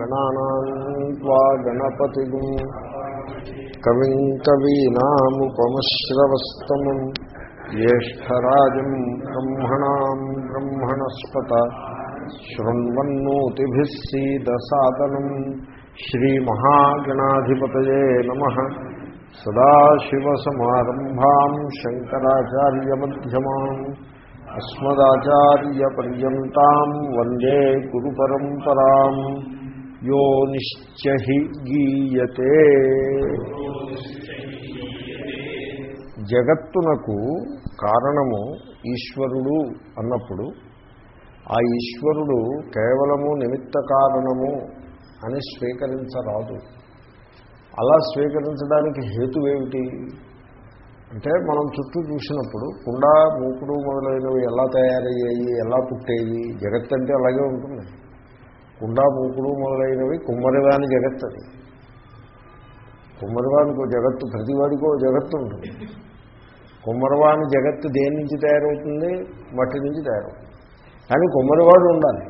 గణానాం త్వా గణపతిగుం కవిం కవీనాముపమశ్రవస్తమం జ్యేష్టరాజం బ్రహ్మణాం బ్రహ్మణస్పత శృణ్వన్నోతిభిः సీదసాదనం శ్రీమహాగణాధిపతయే నమ సదాశివసమారంభాం శంకరాచార్యమ్యమాన్ అస్మదాచార్యపర్యంతం వందే గురు పరంపరాం యో నిశ్చహి గీయతే. జగత్తునకు కారణము ఈశ్వరుడు అన్నప్పుడు ఆ ఈశ్వరుడు కేవలము నిమిత్త కారణము అని స్వీకరించరాదు. అలా స్వీకరించడానికి హేతువేమిటి? అంటే మనం చుట్టూ చూసినప్పుడు కుండ మూకుడు మొదలైనవి ఎలా తయారయ్యాయి ఎలా పుట్టేవి జగత్ అంటే అలాగే ఉంటుంది. కుండా మూకుడు మొదలైనవి కుమ్మరివాని జగత్ అది. కుమ్మరివానికి జగత్తు ప్రతివాడికో జగత్తు ఉంటుంది. కుమ్మరివాని జగత్తు దేని నుంచి తయారవుతుంది? మట్టి నుంచి తయారవుతుంది. కానీ కుమ్మరివాడు ఉండాలి.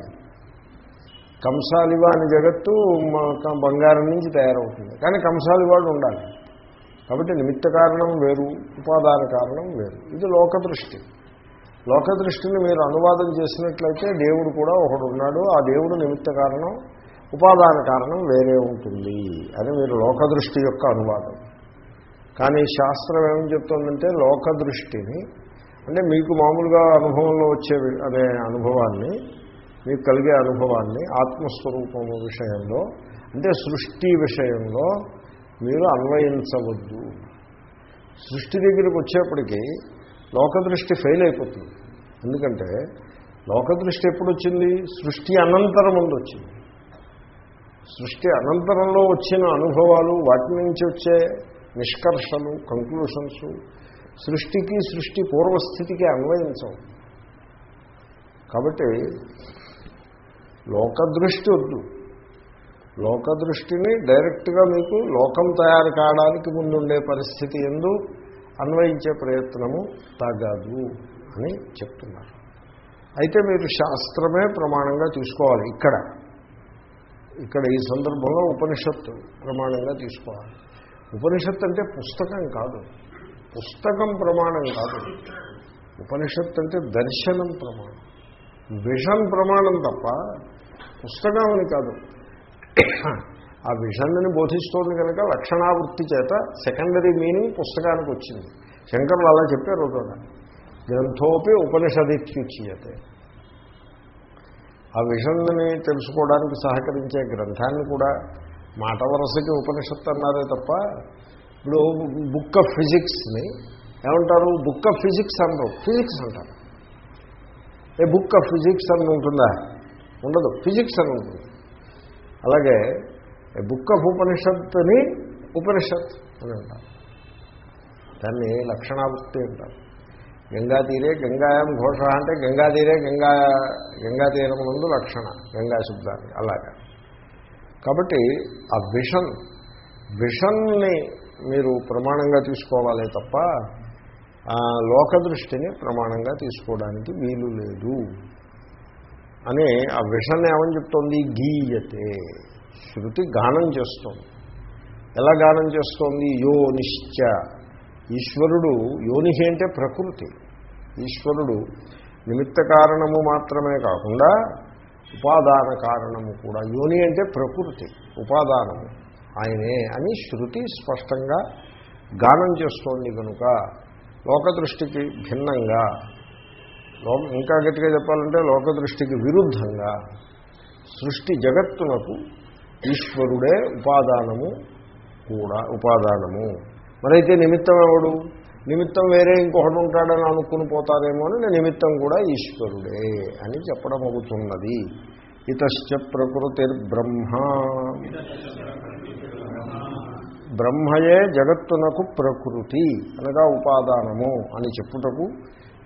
కంసాలివాని జగత్తు బంగారం నుంచి తయారవుతుంది. కానీ కంసాలివాడు ఉండాలి. కాబట్టి నిమిత్త కారణం వేరు ఉపాదాన కారణం వేరు. ఇది లోకదృష్టి. లోక దృష్టిని మీరు అనువాదం చేసినట్లయితే దేవుడు కూడా ఒకడు ఉన్నాడు ఆ దేవుడు నిమిత్త కారణం ఉపాదాన కారణం వేరే ఉంటుంది అని మీరు లోక దృష్టి యొక్క అనువాదం. కానీ శాస్త్రం ఏమని చెప్తుందంటే లోక దృష్టిని అంటే మీకు మామూలుగా అనుభవంలో వచ్చే అనే అనుభవాన్ని మీకు కలిగే అనుభవాన్ని ఆత్మస్వరూపము విషయంలో అంటే సృష్టి విషయంలో మీరు అన్వయించవద్దు. సృష్టి దగ్గరికి వచ్చేప్పటికీ లోకదృష్టి ఫెయిల్ అయిపోతుంది. ఎందుకంటే లోకదృష్టి ఎప్పుడు వచ్చింది సృష్టి అనంతరం ముందు వచ్చింది సృష్టి అనంతరంలో వచ్చిన అనుభవాలు వాటి నుంచి వచ్చే నిష్కర్షలు కంక్లూషన్స్ సృష్టికి సృష్టి పూర్వస్థితికి అన్వయించవు. కాబట్టి లోకదృష్టి వద్దు. లోకదృష్టిని డైరెక్ట్గా మీకు లోకం తయారు కావడానికి ముందుండే పరిస్థితి ఎందు అన్వయించే ప్రయత్నము తగదు అని చెప్తున్నారు. అయితే మీరు శాస్త్రమే ప్రమాణంగా తీసుకోవాలి. ఇక్కడ ఇక్కడ ఈ సందర్భంలో ఉపనిషత్తు ప్రమాణంగా తీసుకోవాలి. ఉపనిషత్తు అంటే పుస్తకం కాదు. పుస్తకం ప్రమాణం కాదు. ఉపనిషత్తు అంటే దర్శనం ప్రమాణం. విషన్ ప్రమాణం తప్ప పుస్తకం అని కాదు. ఆ విషన్ని బోధిస్తోంది కనుక లక్షణావృత్తి చేత సెకండరీ మీనింగ్ పుస్తకానికి వచ్చింది. శంకరులు అలా చెప్పారు ఒకట గ్రంథోపి ఉపనిషదిత్యుచ్యతే ఆ విషన్ని తెలుసుకోవడానికి సహకరించే గ్రంథాన్ని కూడా మాట వరసకి ఉపనిషత్తు అన్నారే తప్ప ఇప్పుడు బుక్ ఆఫ్ ఫిజిక్స్ని ఏమంటారు? బుక్ ఆఫ్ ఫిజిక్స్ అనరు ఫిజిక్స్ అంటారు. ఏ బుక్ ఆఫ్ ఫిజిక్స్ అని ఉంటుందా? ఉండదు ఫిజిక్స్ అని ఉంటుంది. అలాగే బుక్ ఆఫ్ ఉపనిషత్తుని ఉపనిషత్ అని అంటారు. దాన్ని లక్షణావృత్తి అంటారు. గంగా తీరే గంగాయం ఘోష అంటే గంగా తీరే గంగా గంగా తీరం ముందు లక్షణ గంగా శబ్దాన్ని అలాగా. కాబట్టి ఆ విషన్ విషన్ని మీరు ప్రమాణంగా తీసుకోవాలి తప్ప లోక దృష్టిని ప్రమాణంగా తీసుకోవడానికి వీలు లేదు. అని ఆ విషన్ని ఏమని చెప్తోంది? గీయతే. శృతి గానం చేస్తోంది. ఎలా గానం చేస్తోంది? యోనిశ్చ. ఈశ్వరుడు యోనిహి అంటే ప్రకృతి. ఈశ్వరుడు నిమిత్త కారణము మాత్రమే కాకుండా ఉపాదాన కారణము కూడా. యోని అంటే ప్రకృతి ఉపాదానము. ఆయనే అని శృతి స్పష్టంగా గానం చేస్తోంది కనుక లోకదృష్టికి భిన్నంగా ఇంకా గట్టిగా చెప్పాలంటే లోకదృష్టికి విరుద్ధంగా సృష్టి జగత్తునకు ఈశ్వరుడే ఉపాదానము కూడా ఉపాదానము. మరైతే నిమిత్తం ఎవడు? నిమిత్తం వేరే ఇంకొకటి ఉంటాడని అనుకుని పోతారేమో అని నిమిత్తం కూడా ఈశ్వరుడే అని చెప్పడం అవుతున్నది. ఇతశ్చ ప్రకృతిర్బ్రహ్మ బ్రహ్మయే జగత్తునకు ప్రకృతి అనగా ఉపాదానము అని చెప్పుటకు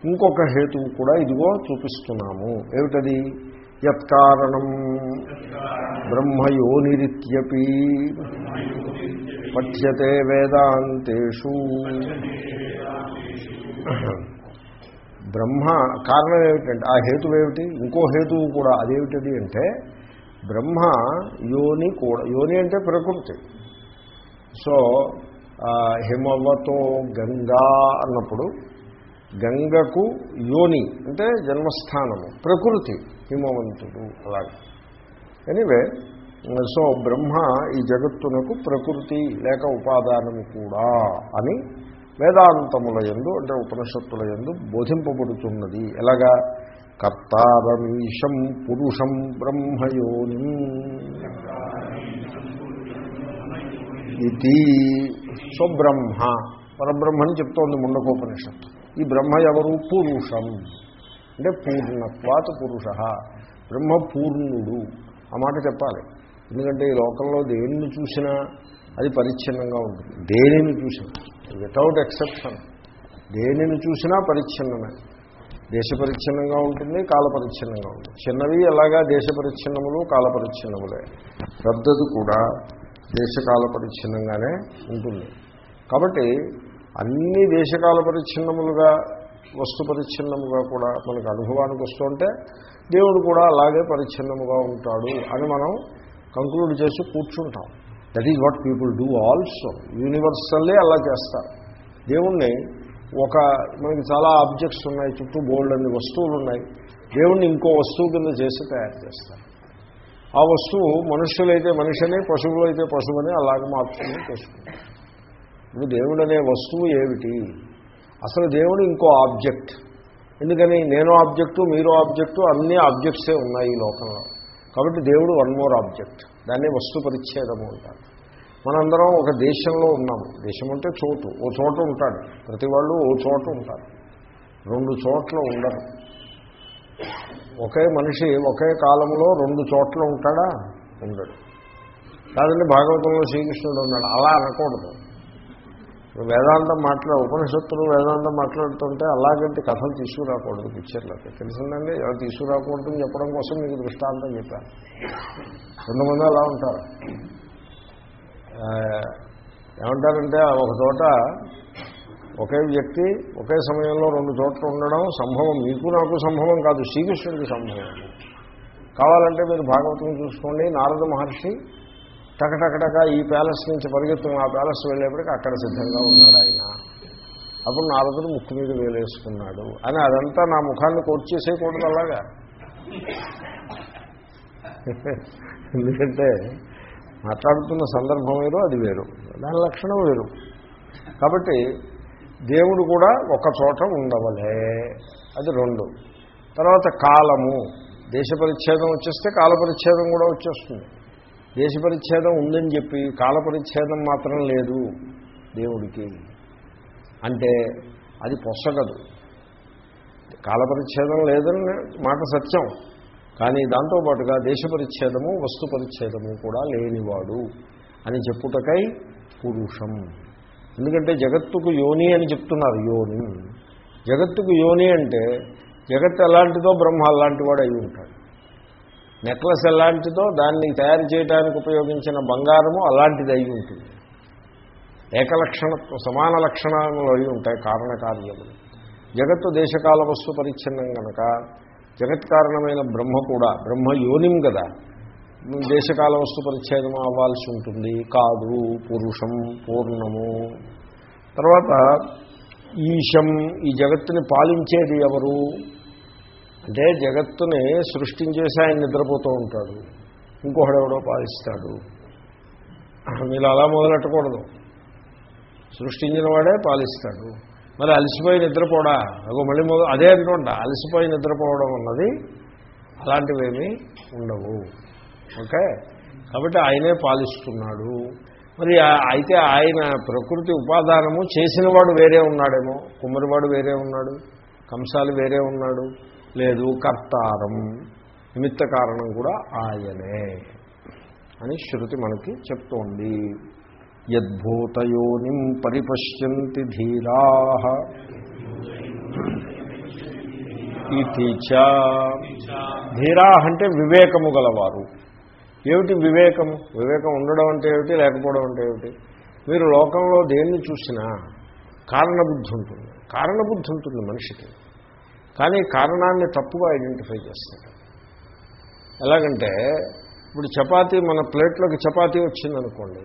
ఇంకొక హేతువు కూడా ఇదిగో చూపిస్తున్నాము. ఏమిటది? యత్కారణం. బ్రహ్మయోనిరిత్యపి. పఠ్యతే వేదాంతేషు. బ్రహ్మ కారణం ఏమిటంటే ఆ హేతు ఏమిటి? ఇంకో హేతువు కూడా అదేమిటది అంటే బ్రహ్మ యోని కూడా యోని అంటే ప్రకృతి. సో హిమవతో గంగా అన్నప్పుడు గంగకు యోని అంటే జన్మస్థానము ప్రకృతి. హిమవంతుడు. అలాగే. ఎనివే సో బ్రహ్మ ఈ జగత్తునకు ప్రకృతి లేక ఉపాదానము కూడా అని వేదాంతముల యందు అంటే ఉపనిషత్తుల యందు బోధింపబడుతున్నది. ఎలాగా? కర్తారమీశం పురుషం బ్రహ్మయోని. ఇది సో బ్రహ్మ పరబ్రహ్మని చెప్తోంది ముండకోపనిషత్తు. ఈ బ్రహ్మ ఎవరు? పురుషం. అంటే పూర్ణత్వాత పురుష బ్రహ్మ పూర్ణుడు ఆ మాట చెప్పాలి. ఎందుకంటే ఈ లోకంలో దేనిని చూసినా అది పరిచ్ఛిన్నంగా ఉంటుంది. దేనిని చూసినా. వితౌట్ ఎక్సెప్షన్ దేనిని చూసినా పరిచ్ఛిన్నమే. దేశ పరిచ్ఛిన్నంగా ఉంటుంది కాల పరిచ్ఛిన్నంగా ఉంటుంది. చిన్నవి ఎలాగా దేశ పరిచ్ఛిన్నములు కాల పరిచ్ఛిన్నములే. పెద్దది కూడా దేశకాల పరిచ్ఛిన్నంగానే ఉంటుంది. కాబట్టి అన్ని దేశకాల పరిచ్ఛిన్నములుగా వస్తు పరిచ్ఛిన్నముగా కూడా మనకు అనుభవానికి వస్తుంటే దేవుడు కూడా అలాగే పరిచ్ఛిన్నముగా ఉంటాడు అని మనం కంక్లూడ్ చేసి కూర్చుంటాం. That is what people do also universally అలా చేస్తారు. దేవుణ్ణి ఒక మనకి చాలా ఆబ్జెక్ట్స్ ఉన్నాయి చుట్టూ బోల్డ్ అన్ని వస్తువులు ఉన్నాయి. దేవుణ్ణి ఇంకో వస్తువు కింద చేసి తయారు చేస్తారు. ఆ వస్తువు మనుషులైతే మనిషిని పశువులు అయితే పశువుని అలాగే మార్చుకుని చేసుకుంటారు. ఇప్పుడు దేవుడు అనే వస్తువు ఏమిటి? అసలు దేవుడు ఇంకో ఆబ్జెక్ట్. ఎందుకని? నేను ఆబ్జెక్టు మీరు ఆబ్జెక్టు అన్ని ఆబ్జెక్ట్సే ఉన్నాయి ఈ లోకంలో. కాబట్టి దేవుడు వన్ మోర్ ఆబ్జెక్ట్. దాన్ని వస్తు పరిచ్ఛేదము అంటారు. మనందరం ఒక దేశంలో ఉన్నాము దేశం అంటే చోటు. ఓ చోట ఉంటాడు. ప్రతి వాళ్ళు ఓ చోట ఉంటారు. రెండు చోట్ల ఉండరు. ఒకే మనిషి ఒకే కాలంలో రెండు చోట్ల ఉంటాడా? ఉండడు. కాదండి భాగవతంలో శ్రీకృష్ణుడు ఉన్నాడు. అలా అనకూడదు. వేదాంతం మాట్లా ఉపనిషత్తులు వేదాంతం మాట్లాడుతుంటే అలాగంటే కథలు తీసుకురాకూడదు పిక్చర్లకి. తెలిసిందండి? ఎవరు తీసుకురాకూడదు అని చెప్పడం కోసం మీకు దృష్టాంతం చెప్పాను. కొంతమంది అలా ఉంటారు. ఏమంటారంటే ఒక చోట ఒకే వ్యక్తి ఒకే సమయంలో రెండు చోట్ల ఉండడం సంభవం. మీకు నాకు సంభవం కాదు శ్రీకృష్ణుడికి సంభవం. కావాలంటే మీరు భాగవతం చూసుకోండి. నారద మహర్షి టకటకటక ఈ ప్యాలెస్ నుంచి పరిగెత్తు ఆ ప్యాలెస్ వెళ్ళేప్పటికి అక్కడ సిద్ధంగా ఉన్నాడు ఆయన. అప్పుడు నారదుడు ముక్కు మీద వేలేసుకున్నాడు. అని అదంతా నా ముఖాన్ని కోట్ చేసేయకూడదు అలాగా? ఎందుకంటే మాట్లాడుతున్న సందర్భం వేరు అది వేరు. దాని లక్షణం వేరు. కాబట్టి దేవుడు కూడా ఒక చోట ఉండవలే. అది రెండు. తర్వాత కాలము. దేశ పరిచ్ఛేదం వచ్చేస్తే కాల పరిచ్ఛేదం కూడా వచ్చేస్తుంది. దేశ పరిచ్ఛేదం ఉందని చెప్పి కాల పరిచ్ఛేదం మాత్రం లేదు దేవుడికి. అంటే అది పొసగదు. కాల పరిచ్ఛేదం లేదని మాట సత్యం. కానీ దాంతోపాటుగా దేశ పరిచ్ఛేదము వస్తు పరిచ్ఛేదము కూడా లేనివాడు అని చెప్పుటకై పురుషం. ఎందుకంటే జగత్తుకు యోని అని చెప్తున్నారు యోని. జగత్తుకు యోని అంటే జగత్ ఎలాంటిదో బ్రహ్మ అలాంటి వాడు అయి ఉంటాడు. నెక్లెస్ ఎలాంటిదో దాన్ని తయారు చేయడానికి ఉపయోగించిన బంగారము అలాంటిది అయి ఉంటుంది. ఏకలక్షణత్వ సమాన లక్షణాలు అయి ఉంటాయి కారణకార్యములు జగత్తు దేశకాల వస్తు పరిచ్ఛిన్నం కనుక జగత్ కారణమైన బ్రహ్మ కూడా బ్రహ్మ యోనిం కదా దేశకాల వస్తు పరిచ్ఛేదం అవ్వాల్సి ఉంటుంది. కాదు పురుషం పూర్ణము. తర్వాత ఈశం ఈ జగత్తుని పాలించేది ఎవరు? అంటే జగత్తుని సృష్టించేసి ఆయన నిద్రపోతూ ఉంటాడు. ఇంకొకడెవడో పాలిస్తాడు. మీరు అలా మొదలెట్టకూడదు. సృష్టించిన వాడే పాలిస్తాడు. మరి అలసిపోయి నిద్రపోడా? అగో మళ్ళీ మొదలు అదే అనుకోండి అలసిపోయి నిద్రపోవడం అన్నది అలాంటివేమీ ఉండవు. ఓకే? కాబట్టి ఆయనే పాలిస్తున్నాడు. మరి అయితే ఆయన ప్రకృతి ఉపాదానము చేసినవాడు వేరే ఉన్నాడేమో. కుమ్మరివాడు వేరే ఉన్నాడు. కంసాలు వేరే ఉన్నాడు. లేదు కర్తారం. నిమిత్త కారణం కూడా ఆయనే అని శృతి మనకి చెప్తోంది. యద్భూతయోనిం పరిపశ్యంతి ధీరా ఇది చ. ధీరా అంటే వివేకము గలవారు. ఏమిటి వివేకము? వివేకం ఉండడం అంటే ఏమిటి? లేకపోవడం అంటే ఏమిటి? మీరు లోకంలో దేన్ని చూసినా కారణబుద్ధి ఉంటుంది. కారణబుద్ధి ఉంటుంది మనిషికి. కానీ కారణాన్ని తప్పుగా ఐడెంటిఫై చేస్తాడు ఎలాగంటే ఇప్పుడు చపాతీ మన ప్లేట్లోకి చపాతీ వచ్చిందనుకోండి.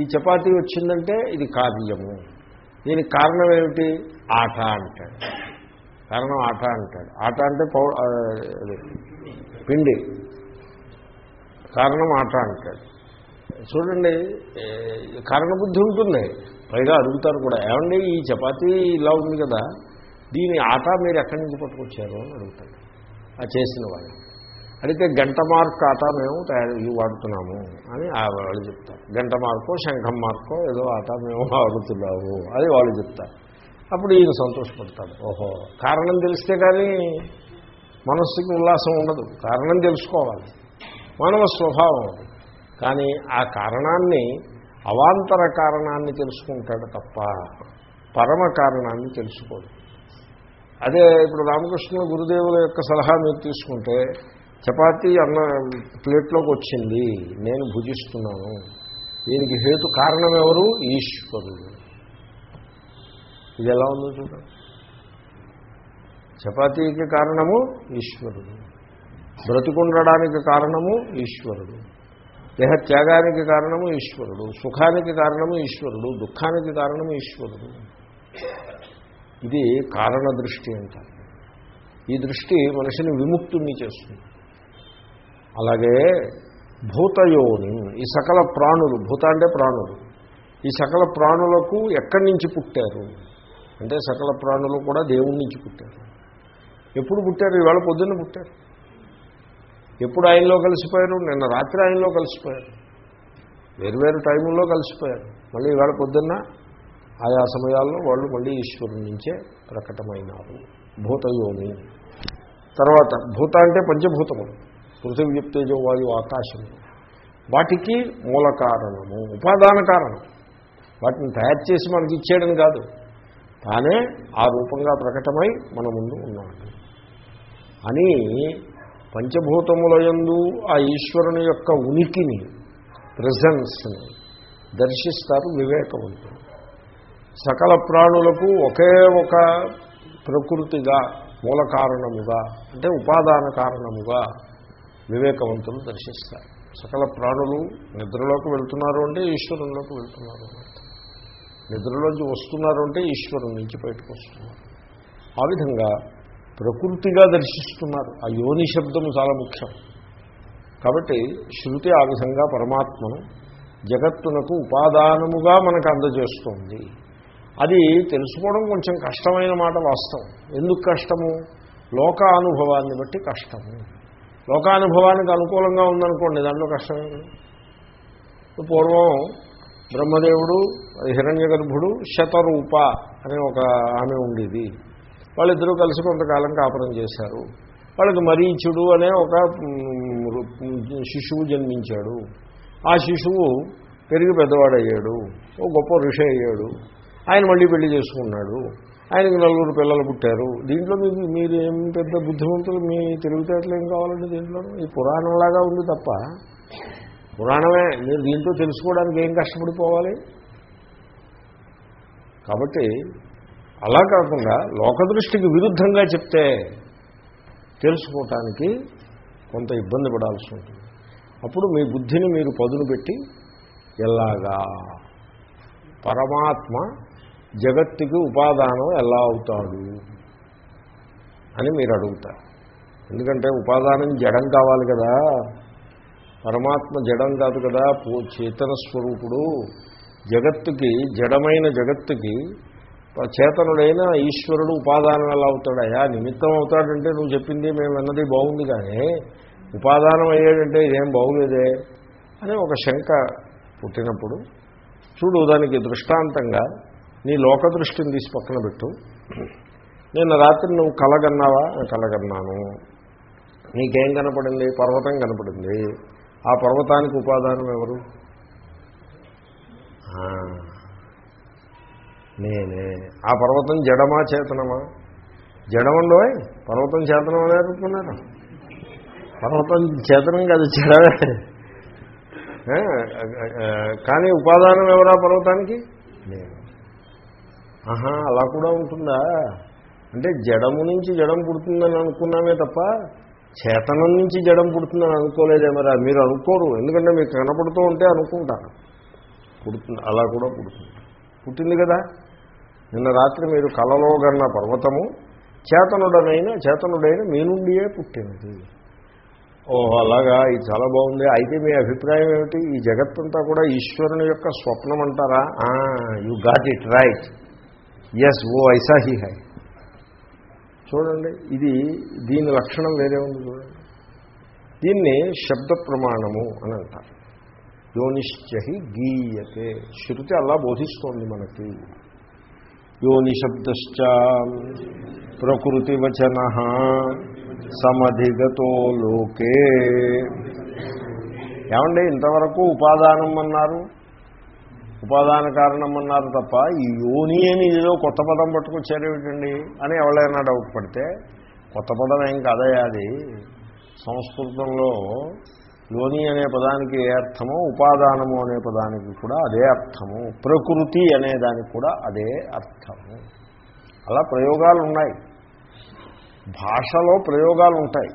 ఈ చపాతీ వచ్చిందంటే ఇది కార్యము. దీనికి కారణం ఏమిటి? ఆట అంటాడు. కారణం ఆట అంటాడు. ఆట అంటే పౌ పిండి. కారణం ఆట అంటాడు. చూడండి కారణబుద్ధి ఉంటుంది. పైగా అడుగుతారు కూడా ఏమండి ఈ చపాతీ ఇలా ఉంది కదా? దీని ఆట మీరు ఎక్కడి నుంచి పట్టుకొచ్చారు అని అడుగుతాడు. ఆ చేసిన వాళ్ళు అడిగితే గంట మార్క్ ఆట మేము తయారు ఇవి వాడుతున్నాము అని ఆ వాళ్ళు చెప్తారు. గంట మార్కో శంఖం మార్కో ఏదో ఆట మేము వాడుతున్నాము అది వాళ్ళు చెప్తారు. అప్పుడు ఈయన సంతోషపడతాడు. ఓహో కారణం తెలిస్తే కానీ మనస్సుకి ఉల్లాసం ఉండదు. కారణం తెలుసుకోవాలి. మానవ స్వభావం అది. కానీ ఆ కారణాన్ని అవాంతర కారణాన్ని తెలుసుకుంటాడు తప్ప పరమ కారణాన్ని తెలుసుకోడు. అదే ఇప్పుడు రామకృష్ణ గురుదేవుల యొక్క సలహా మీరు తీసుకుంటే చపాతీ అన్న ప్లేట్లోకి వచ్చింది నేను భుజిస్తున్నాను. దీనికి హేతు కారణం ఎవరు? ఈశ్వరుడు. ఇది ఎలా ఉందో చూడండి చపాతీకి కారణము ఈశ్వరుడు. బ్రతికుండడానికి కారణము ఈశ్వరుడు. దేహ త్యాగానికి కారణము ఈశ్వరుడు. సుఖానికి కారణము ఈశ్వరుడు. దుఃఖానికి కారణము ఈశ్వరుడు. ఇది కారణ దృష్టి అంటారు. ఈ దృష్టి మనిషిని విముక్తుణ్ణి చేస్తుంది. అలాగే భూతయోని ఈ సకల ప్రాణులు భూత అంటే ప్రాణులు ఈ సకల ప్రాణులకు ఎక్కడి నుంచి పుట్టారు? అంటే సకల ప్రాణులు కూడా దేవుడి నుంచి పుట్టారు. ఎప్పుడు పుట్టారు? ఇవాళ పొద్దున్న పుట్టారు. ఎప్పుడు ఆయనలో కలిసిపోయారు? నిన్న రాత్రి ఆయనలో కలిసిపోయారు. వేరువేరు టైముల్లో కలిసిపోయారు. మళ్ళీ ఇవాళ పొద్దున్న ఆయా సమయాల్లో వాళ్ళు మళ్ళీ ఈశ్వరుడి నుంచే ప్రకటమైనారు. భూతయోని. తర్వాత భూత అంటే పంచభూతములు పృథివీ చెప్తేజో వాయు ఆకాశం వాటికి మూల కారణము ఉపాదాన కారణం. వాటిని తయారు చేసి మనకి ఇచ్చేయడం కాదు. తానే ఆ రూపంగా ప్రకటమై మన ముందు ఉన్నాడు. అని పంచభూతములయందు ఆ ఈశ్వరుని యొక్క ఉనికిని ప్రజెన్స్ని దర్శిస్తారు వివేకవంతులు. సకల ప్రాణులకు ఒకే ఒక ప్రకృతిగా మూల కారణముగా అంటే ఉపాదాన కారణముగా వివేకవంతులు దర్శిస్తారు. సకల ప్రాణులు నిద్రలోకి వెళ్తున్నారు అంటే ఈశ్వరుల్లోకి వెళ్తున్నారు. నిద్రలోంచి వస్తున్నారు అంటే ఈశ్వరుని నుంచి బయటకు వస్తున్నారు. ఆ విధంగా ప్రకృతిగా దర్శిస్తున్నారు. ఆ యోని శబ్దము చాలా ముఖ్యం. కాబట్టి శృతి ఆ విధంగా పరమాత్మను జగత్తునకు ఉపాదానముగా మనకు అందజేస్తోంది. అది తెలుసుకోవడం కొంచెం కష్టమైన మాట వాస్తవం. ఎందుకు కష్టము? లోకానుభవాన్ని బట్టి కష్టము. లోకానుభవానికి అనుకూలంగా ఉందనుకోండి దాంట్లో కష్టమే. పూర్వం బ్రహ్మదేవుడు హిరణ్య గర్భుడు శతరూప అనే ఒక ఆమె ఉండేది. వాళ్ళిద్దరూ కలిసి కొంతకాలం కాపురం చేశారు. వాళ్ళకి మరీచుడు అనే ఒక శిశువు జన్మించాడు. ఆ శిశువు పెరిగి పెద్దవాడయ్యాడు. ఓ గొప్ప ఋషి అయ్యాడు. ఆయన మళ్ళీ పెళ్ళి చేసుకున్నాడు. ఆయనకి నలుగురు పిల్లలు పుట్టారు. దీంట్లో మీకు మీరు ఏం పెద్ద బుద్ధిమంతులు మీ తెలివితేటలు ఏం కావాలండి దీంట్లో? ఈ పురాణంలాగా ఉంది తప్ప. పురాణమే మీరు దీంట్లో తెలుసుకోవడానికి ఏం కష్టపడిపోవాలి? కాబట్టి అలా కాకుండా లోకదృష్టికి విరుద్ధంగా చెప్తే తెలుసుకోవటానికి కొంత ఇబ్బంది పడాల్సి ఉంటుంది. అప్పుడు మీ బుద్ధిని మీరు పదును పెట్టి ఎలాగా? పరమాత్మ జగత్తుకి ఉపాదానం ఎలా అవుతాడు అని మీరు అడుగుతారు. ఎందుకంటే ఉపాదానం జడం కావాలి కదా. పరమాత్మ జడం కాదు కదా. చేతన స్వరూపుడు జగత్తుకి జడమైన జగత్తుకి చేతనుడైన ఈశ్వరుడు ఉపాదానం ఎలా అవుతాడయా నిమిత్తం అవుతాడంటే నువ్వు చెప్పింది మేము అన్నది బాగుంది కానీ ఉపాదానం అయ్యాడంటే ఇదేం బాగులేదే అని ఒక శంక పుట్టినప్పుడు చూడు దానికి దృష్టాంతంగా నీ లోక దృష్టిని తీసి పక్కన పెట్టు. నేను రాత్రి నువ్వు కలగన్నావా? కలగన్నాను. నీకేం కనపడింది? పర్వతం కనపడింది. ఆ పర్వతానికి ఉపాదానం ఎవరు? నేనే. ఆ పర్వతం జడమా చేతనమా? జడమండో పర్వతం చేతనం అని అనుకున్నారు పర్వతం చేతనం కాదు జడమే. ఆ, కానీ ఉపాదానం ఎవరా పర్వతానికి? నేను. ఆహా అలా కూడా ఉంటుందా? అంటే జడము నుంచి జడం పుడుతుందని అనుకున్నామే తప్ప చేతనం నుంచి జడం పుడుతుందని అనుకోలేదే మరి. అది మీరు అనుకోరు. ఎందుకంటే మీకు కనపడుతూ ఉంటే అనుకుంటారు పుడుతుంది అలా కూడా పుడుతుంది. పుట్టింది కదా? నిన్న రాత్రి మీరు కలలో గన్న పర్వతము చేతనుడనైనా చేతనుడైన మీ నుండియే పుట్టినది ఓ అలాగా? ఇది చాలా బాగుంది. అయితే మీ అభిప్రాయం ఏమిటి? ఈ జగత్తంతా కూడా ఈశ్వరుని యొక్క స్వప్నం అంటారా you got it right yes ఓ ఐసా హీ హై. చూడండి ఇది దీని లక్షణం వేరే ఉంది చూడండి. దీన్ని శబ్ద ప్రమాణము అని అంటారు. యోనిశ్చహి గీయతే. శృతి అలా బోధిస్తోంది మనకి. యోనిశబ్దశ్చ ప్రకృతివచన సమధిగతో లోకే. ఏమండి ఇంతవరకు ఉపాదానం అన్నారు? ఉపాదాన కారణం అన్నారు తప్ప ఈ యోని అని ఏదో కొత్త పదం పట్టుకొచ్చారేమిటండి అని ఎవరైనా డౌట్ పడితే కొత్త పదం ఏం కదయా అది. సంస్కృతంలో యోని అనే పదానికి ఏ అర్థమో ఉపాదానము అనే పదానికి కూడా అదే అర్థము ప్రకృతి అనే దానికి కూడా అదే అర్థము. అలా ప్రయోగాలు ఉన్నాయి. భాషలో ప్రయోగాలు ఉంటాయి.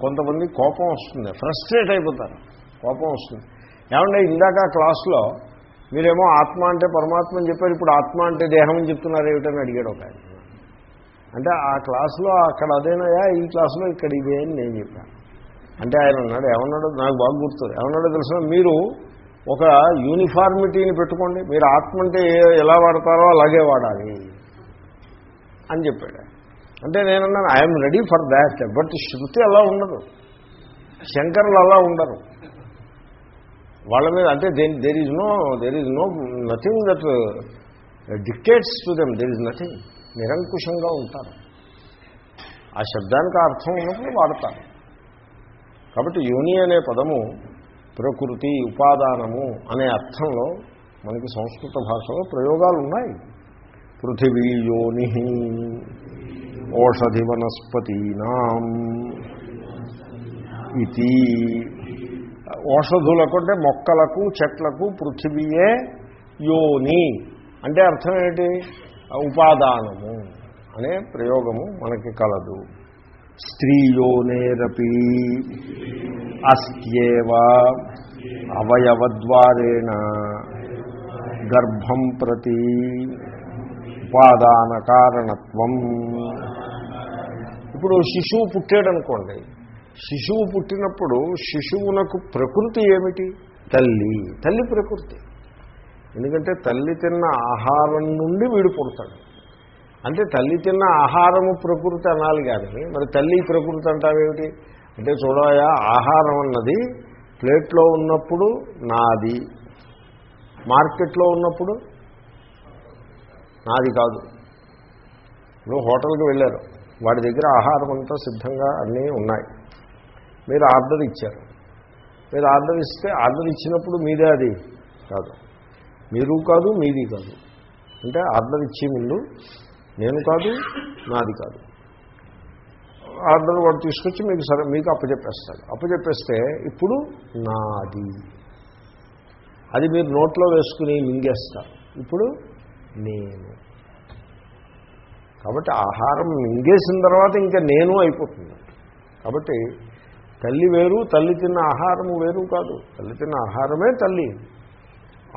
కొంతమంది కోపం వస్తుంది ఫ్రస్ట్రేట్ అయిపోతారు. కోపం వస్తుంది. ఏమంటే ఇందాక క్లాస్లో మీరేమో ఆత్మ అంటే పరమాత్మ అని చెప్పారు ఇప్పుడు ఆత్మ అంటే దేహం అని చెప్తున్నారు ఏమిటని అడిగాడు ఒక ఆయన. అంటే ఆ క్లాసులో అక్కడ అదేనాయా ఈ క్లాసులో ఇక్కడ ఇదే అని నేను చెప్పాను అంటే ఆయన అన్నాడు ఏమన్నాడో నాకు బాగా గుర్తుంది ఏమన్నాడో తెలుసిన మీరు ఒక యూనిఫార్మిటీని పెట్టుకోండి మీరు ఆత్మ అంటే ఎలా వాడతారో అలాగే వాడాలి అని చెప్పాడు. అంటే నేనన్నాను I'm ready for that but శృతి అలా ఉండదు. శంకరులు అలా ఉండరు. వాళ్ళ మీద అంటే there is no there is no nothing that dictates to them there is nothing నిరంకుశంగా ఉంటారు. ఆ శబ్దానికి అర్థం ఉన్నప్పుడు వాడతారు. కాబట్టి యోని అనే పదము ప్రకృతి ఉపాదానము అనే అర్థంలో మనకి సంస్కృత భాషలో ప్రయోగాలు ఉన్నాయి. పృథివీ యోని ఓషధి వనస్పతీనాం ఇది ఓషధులకు అంటే మొక్కలకు చెట్లకు పృథివీయే యోని అంటే అర్థం ఏమిటి ఉపాదానము అనే ప్రయోగము మనకి కలదు. స్త్రీయోనేరపి అస్త్యేవ అవయవద్వారేణ గర్భం ప్రతి ఉపాదాన కారణత్వం. ఇప్పుడు శిశువు పుట్టాడనుకోండి శిశువు పుట్టినప్పుడు శిశువునకు ప్రకృతి ఏమిటి? తల్లి. తల్లి ప్రకృతి. ఎందుకంటే తల్లి తిన్న ఆహారం నుండి వీడు పుడతాడు. అంటే తల్లి తిన్న ఆహారము ప్రకృతి అనాలి కానీ మరి తల్లి ప్రకృతి అంటావేమిటి? అంటే చూడయా ఆహారం అన్నది ప్లేట్లో ఉన్నప్పుడు నాది. మార్కెట్లో ఉన్నప్పుడు నాది కాదు. ఇప్పుడు హోటల్కి వెళ్ళారు. వాడి దగ్గర ఆహారం అంతా సిద్ధంగా అన్నీ ఉన్నాయి. మీరు ఆర్డర్ ఇచ్చారు. మీరు ఆర్డర్ ఇస్తే ఆర్డర్ ఇచ్చినప్పుడు మీదే అది కాదు. మీరు కాదు మీది కాదు. అంటే ఆర్డర్ ఇచ్చే ముందు నేను కాదు నాది కాదు. ఆర్డర్ వాడు తీసుకొచ్చి మీకు సరే మీకు అప్పచెప్పేస్తాడు. అప్పచెప్పేస్తే ఇప్పుడు నాది. అది మీరు నోట్లో వేసుకుని మింగేస్తారు. ఇప్పుడు నేను. కాబట్టి ఆహారం మింగేసిన తర్వాత ఇంకా నేను అయిపోతుంది. కాబట్టి తల్లి వేరు తల్లి తిన్న ఆహారము వేరు కాదు. తల్లి తిన్న ఆహారమే తల్లి.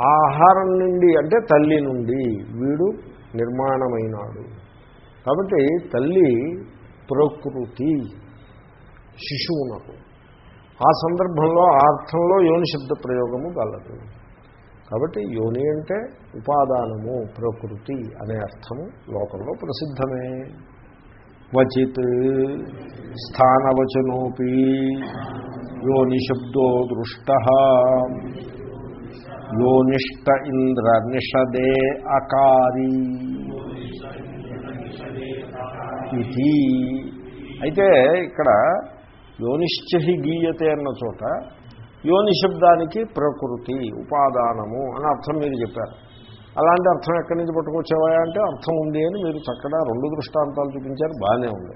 ఆ ఆహారం నుండి అంటే తల్లి నుండి వీడు నిర్మాణమైనాడు. కాబట్టి తల్లి ప్రకృతి శిశువునకు. ఆ సందర్భంలో ఆ అర్థంలో యోని శబ్ద ప్రయోగము గలదు. కాబట్టి యోని అంటే ఉపాదానము ప్రకృతి అనే అర్థము లోకంలో ప్రసిద్ధమే. క్వచిత్ స్థానవచనోపి యోని శబ్దో దృష్ట యోనిష్ట ఇంద్ర నిషదే అకారి ఇది అయితే ఇక్కడ యోనిశ్చహి గీయతే అన్న చోట యోని శబ్దానికి ప్రకృతి ఉపాదానము అని అర్థం మీరు చెప్పారు. అలాంటి అర్థం ఎక్కడి నుంచి పట్టుకొచ్చేవా అంటే అర్థం ఉంది అని మీరు చక్కగా రెండు దృష్టాంతాలు చూపించారు బాగానే ఉంది.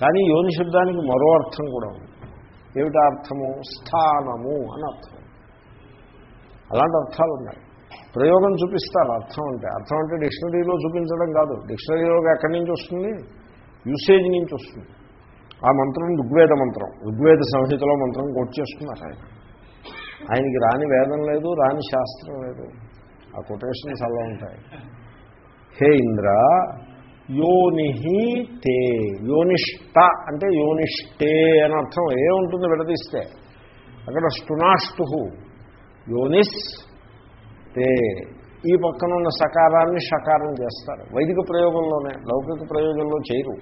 కానీ యోని శబ్దానికి మరో అర్థం కూడా ఉంది. ఏమిటా అర్థము? స్థానము అని అర్థం. అలాంటి అర్థాలు ఉన్నాయి. ప్రయోగం చూపిస్తారు అర్థం అంటే. అర్థం అంటే డిక్షనరీలో చూపించడం కాదు. డిక్షనరీలోకి ఎక్కడి నుంచి వస్తుంది? యూసేజ్ నుంచి వస్తుంది. ఆ మంత్రం ఋగ్వేద మంత్రం. ఋగ్వేద సంహితలో మంత్రం కోట్ చేస్తున్నారు ఆయన. ఆయనకి రాని వేదం లేదు రాని శాస్త్రం లేదు. ఆ కొటేషన్స్ అలా ఉంటాయి. హే ఇంద్ర యోనిహి తే యోనిష్ట అంటే యోనిష్టే అని అర్థం ఏముంటుంది విడదీస్తే. అక్కడ స్టునాష్టు యోనిస్ తే. ఈ పక్కన ఉన్న సకారాన్ని షకారం చేస్తారు. వైదిక ప్రయోగంలోనే లౌకిక ప్రయోగంలో చేయరు.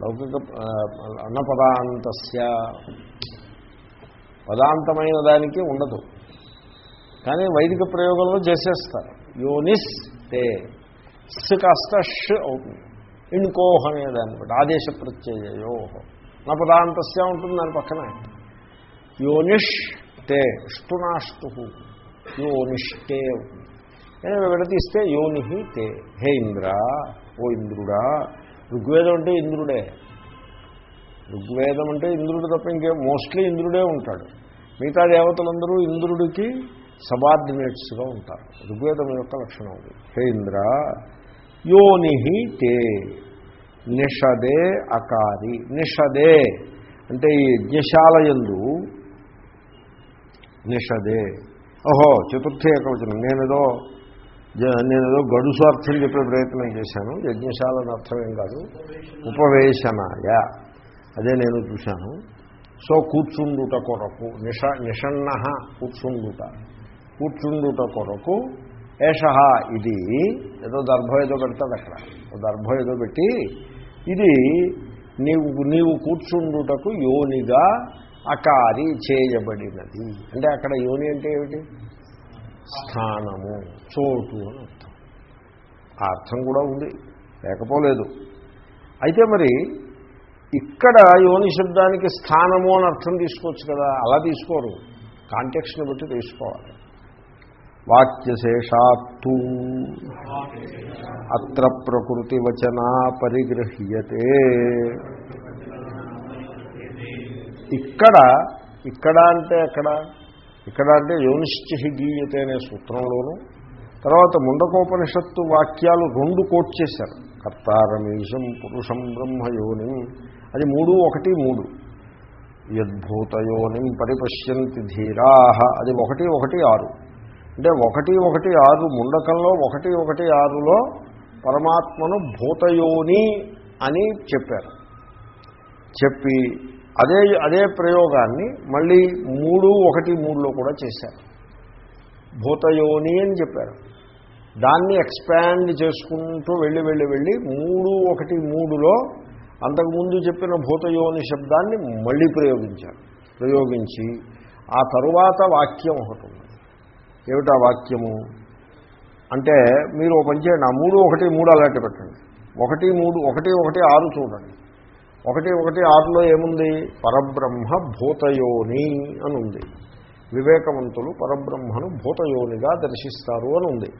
లౌకిక అన్నపదాంతస్య. పదాంతమైన దానికి ఉండదు. కానీ వైదిక ప్రయోగంలో చేసేస్తారు. యోనిస్ తే స్ కాస్త ష్ అవుతుంది. ఇంకోహ అనేదాన్ని బట్టి ఆదేశ ప్రత్యయో. నా పదాంతస్య ఉంటుంది దాని పక్కన. యోనిష్ తే ష్టునాష్టు యోనిష్టే అవుతుంది. నేను విడతీస్తే యోని తే. హే ఇంద్ర ఓ ఇంద్రుడా. ఋగ్వేదం అంటే ఇంద్రుడే. ఋగ్వేదం అంటే ఇంద్రుడు తప్ప ఇంకే మోస్ట్లీ ఇంద్రుడే ఉంటాడు. మిగతా దేవతలందరూ ఇంద్రుడికి సబార్డినేట్స్గా ఉంటారు. ఋగ్వేదం యొక్క లక్షణం అది. హే ఇంద్ర యోని తే నిషదే అకారి. నిషదే అంటే ఈ యజ్ఞశాల యందు నిషదే. ఓహో చతుర్థి ఏకవచనం. నేనేదో నేనేదో గడుసు అర్థం చెప్పే ప్రయత్నం చేశాను. యజ్ఞశాలని అర్థం ఏం కాదు. ఉపవేశనాయ. అదే నేను చూశాను. సో కూర్చుండుట కొరకు. నిష నిషన్న కూర్చుండుట. కూర్చుండుట కొరకు ఏష ఇది. ఏదో దర్భ ఏదో పెడతాడు అక్కడ. ఓ దర్భ ఏదో పెట్టి ఇది నీవు నీవు కూర్చుండుటకు యోనిగా అకారి చేయబడినది. అంటే అక్కడ యోని అంటే ఏమిటి? స్థానము చోటు అని అర్థం. ఆ అర్థం కూడా ఉంది లేకపోలేదు. అయితే మరి ఇక్కడ యోని శబ్దానికి స్థానము అని అర్థం తీసుకోవచ్చు కదా. అలా తీసుకోరు. కాంటెక్స్ని బట్టి తీసుకోవాలి. వాక్యశేషాత్తు. అత్ర ప్రకృతి వచనా పరిగృహ్యతే. ఇక్కడ ఇక్కడ అంటే ఎక్కడ? ఇక్కడ అంటే యోనిశ్చి గీయతే అనే సూత్రంలోను. తర్వాత ముండకోపనిషత్తు వాక్యాలు రెండు కోట్ చేశారు. కర్తారమీశం పురుషం బ్రహ్మయోని అది మూడు ఒకటి మూడు. యద్భూతయోనిం పరిపశ్యంతి ధీరా. అది ఒకటి ఒకటి ఆరు. అంటే ఒకటి ఒకటి ఆరు ముండకంలో ఒకటి ఒకటి ఆరులో పరమాత్మను భూతయోని అని చెప్పారు. చెప్పి అదే అదే ప్రయోగాన్ని మళ్ళీ మూడు ఒకటి మూడులో కూడా చేశారు. భూతయోని అని చెప్పారు. దాన్ని ఎక్స్పాండ్ చేసుకుంటూ వెళ్ళి వెళ్ళి వెళ్ళి మూడు ఒకటి మూడులో అంతకుముందు చెప్పిన భూతయోని శబ్దాన్ని మళ్ళీ ప్రయోగించారు. ప్రయోగించి ఆ తరువాత వాక్యం ఒకటి ఉంది. ఏమిటా వాక్యము? అంటే మీరు ఓ పని చేయండి ఆ మూడు ఒకటి మూడు అలాంటి పెట్టండి. ఒకటి మూడు ఒకటి ఒకటి ఆరు చూడండి. ఒకటి ఒకటి ఆరులో ఏముంది? పరబ్రహ్మ భూతయోని అని ఉంది వివేకవంతులు పరబ్రహ్మను భూతయోనిగా దర్శిస్తారు అని ఉంది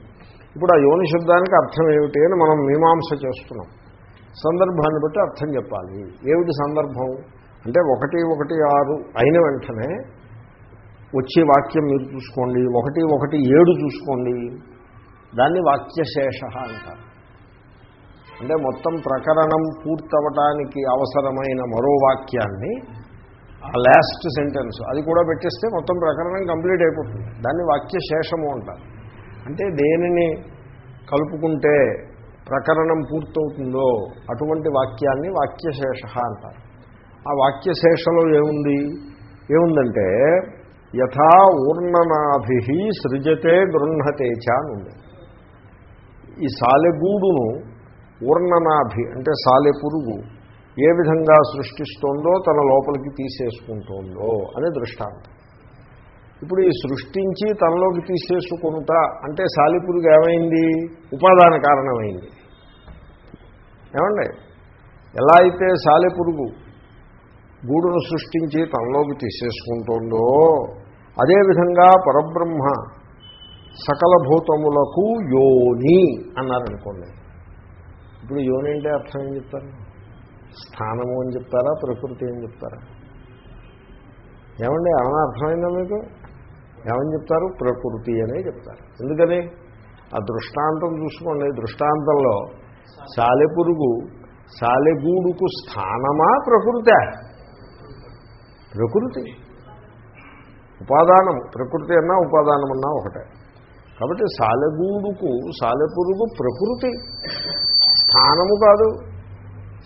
ఇప్పుడు ఆ యోని శబ్దానికి అర్థం ఏమిటి అని మనం మీమాంస చేస్తున్నాం. సందర్భాన్ని బట్టి అర్థం చెప్పాలి. ఏమిటి సందర్భం? అంటే ఒకటి ఒకటి ఆరు అయిన వెంటనే వచ్చే వాక్యం మీరు చూసుకోండి ఒకటి ఒకటి ఏడు చూసుకోండి. దాన్ని వాక్యశేష అంటారు. అంటే మొత్తం ప్రకరణం పూర్తవటానికి అవసరమైన మరో వాక్యాన్ని ఆ లాస్ట్ సెంటెన్స్ అది కూడా పెట్టేస్తే మొత్తం ప్రకరణం కంప్లీట్ అయిపోతుంది. దాన్ని వాక్యశేషము అంటారు. అంటే దేనిని కలుపుకుంటే ప్రకరణం పూర్తవుతుందో అటువంటి వాక్యాన్ని వాక్యశేష అంటారు. ఆ వాక్యశేషలో ఏముంది? ఏముందంటే యథా ఊర్ణనాభి సృజతే గృహతే చ ఈ సాలెగూడును ఊర్ణనాభి అంటే సాలె పురుగు ఏ విధంగా సృష్టిస్తోందో తన లోపలికి తీసేసుకుంటోందో అనే దృష్టాంతం. ఇప్పుడు ఈ సృష్టించి తనలోకి తీసేసుకుంట అంటే సాలిపురుగు ఏమైంది? ఉపాదాన కారణమైంది. ఏమండి? ఎలా అయితే సాలెపురుగు గూడును సృష్టించి తనలోకి తీసేసుకుంటుందో అదేవిధంగా పరబ్రహ్మ సకల భూతములకు యోని అన్నారనుకోండి. ఇప్పుడు యోని అంటే అర్థం ఏం చెప్తారు? స్థానము అని చెప్తారా? ప్రకృతి అని చెప్తారా? ఏమండి ఏమైనా అర్థమైందా మీకు? ఏమని చెప్తారు? ప్రకృతి అనే చెప్తారు. ఎందుకని? ఆ దృష్టాంతం చూసుకోండి. దృష్టాంతంలో సాలెపురుగు సాలెగూడుకు స్థానమా ప్రకృతే? ప్రకృతి. ఉపాదానం ప్రకృతి అన్నా ఉపాదానం అన్నా ఒకటే. కాబట్టి సాలెగూడుకు సాలెపురుగు ప్రకృతి. స్థానము కాదు.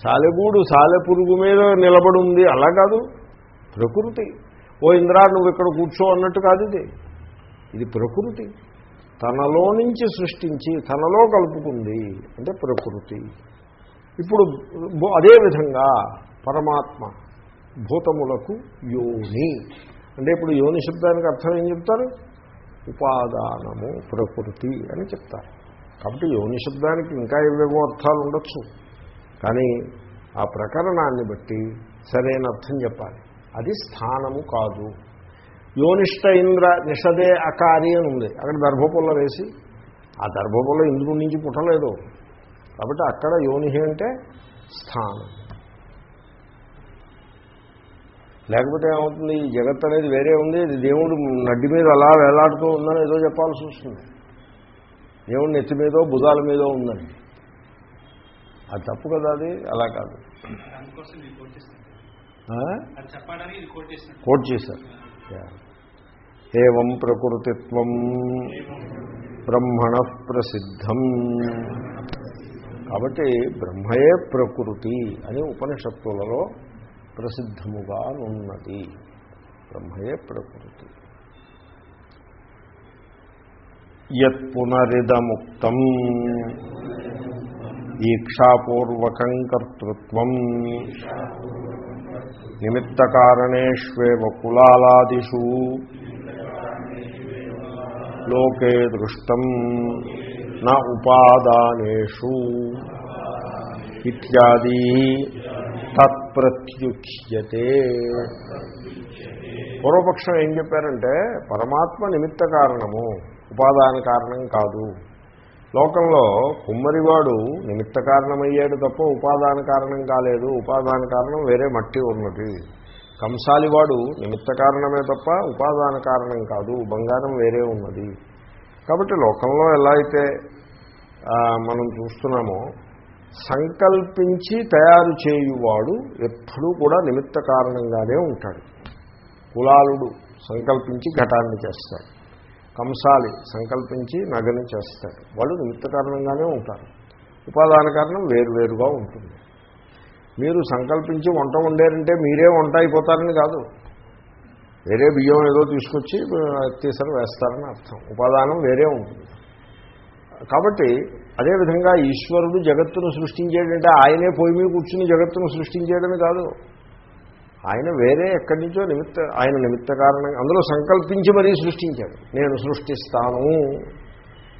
సాలెగూడు సాలెపురుగు మీద నిలబడి ఉంది అలా కాదు. ప్రకృతి. ఓ ఇంద్రా నువ్వు ఇక్కడ కూర్చో అన్నట్టు కాదు ఇది. ఇది ప్రకృతి. తనలో నుంచి సృష్టించి తనలో కలుపుకుంది అంటే ప్రకృతి. ఇప్పుడు అదేవిధంగా పరమాత్మ భూతములకు యోని. అంటే ఇప్పుడు యోని శబ్దానికి అర్థం ఏం చెప్తారు? ఉపాదానము ప్రకృతి అని చెప్తారు. కాబట్టి యోని శబ్దానికి ఇంకా ఏవేవో అర్థాలు ఉండొచ్చు. కానీ ఆ ప్రకరణాన్ని బట్టి సరైన అర్థం చెప్పాలి. అది స్థానము కాదు. యోనిష్ట ఇంద్ర నిషదే అకారి అని ఉంది. అక్కడ దర్భపుల్ల వేసి ఆ దర్భపుల్ల ఇంద్రుడి నుంచి పుట్టలేదు. కాబట్టి అక్కడ యోని అంటే స్థానం. లేకపోతే ఏమవుతుంది? ఈ జగత్ అనేది వేరే ఉంది. ఇది దేవుడు నడ్డి మీద అలా వేలాడుతూ ఉందని ఏదో చెప్పాల్సి వస్తుంది. దేవుడు నెత్తి మీదో భుజాల మీదో ఉందని. అది తప్పు కదా అది? అలా కాదు. కోట్ చేశారు. ఏవం ప్రకృతిత్వం బ్రహ్మణ ప్రసిద్ధం. కాబట్టి బ్రహ్మయే ప్రకృతి అని ఉపనిషత్తులలో ప్రసిద్ధముగా నున్నది బ్రహ్మయే ప్రకృతి. యత్పునరిదముక్తం దీక్షాపూర్వకం కర్తృత్వం నిమిత్తకారణేష్వేవ కులాలాదిషు లోకే దృష్టం నా ఉపాదానేషు. ఇత్యాది తత్ ప్రత్యుచ్యతే పూర్వపక్షం ఏం చెప్పారంటే పరమాత్మ నిమిత్త కారణము ఉపాదాన కారణం కాదు. లోకంలో కుమ్మరివాడు నిమిత్త కారణమయ్యాడు తప్ప ఉపాదాన కారణం కాలేదు. ఉపాదాన కారణం వేరే మట్టి ఉన్నది. కంసాలివాడు నిమిత్త కారణమే తప్ప ఉపాదాన కారణం కాదు. బంగారం వేరే ఉన్నది. కాబట్టి లోకంలో ఎలా అయితే మనం చూస్తున్నామో సంకల్పించి తయారు చేయువాడు ఎప్పుడూ కూడా నిమిత్త కారణంగానే ఉంటాడు. కులాలుడు సంకల్పించి ఘటాన్ని చేస్తాడు. కంసాలి సంకల్పించి నగని చేస్తాడు. వాళ్ళు నిమిత్త కారణంగానే ఉంటారు. ఉపాదాన కారణం వేరువేరుగా ఉంటుంది. మీరు సంకల్పించి వంట వండారంటే మీరే వంట అయిపోతారని కాదు. వేరే బియ్యం ఏదో తీసుకొచ్చి తీసరి వేస్తారని అర్థం. ఉపాదానం వేరే ఉంటుంది. కాబట్టి అదేవిధంగా ఈశ్వరుడు జగత్తును సృష్టించేటంటే ఆయనే పోయి మీద కూర్చుని జగత్తును సృష్టించేయడమే కాదు. ఆయన వేరే ఎక్కడి నుంచో నిమిత్త ఆయన నిమిత్త కారణం. అందులో సంకల్పించి మరీ సృష్టించాడు. నేను సృష్టిస్తాను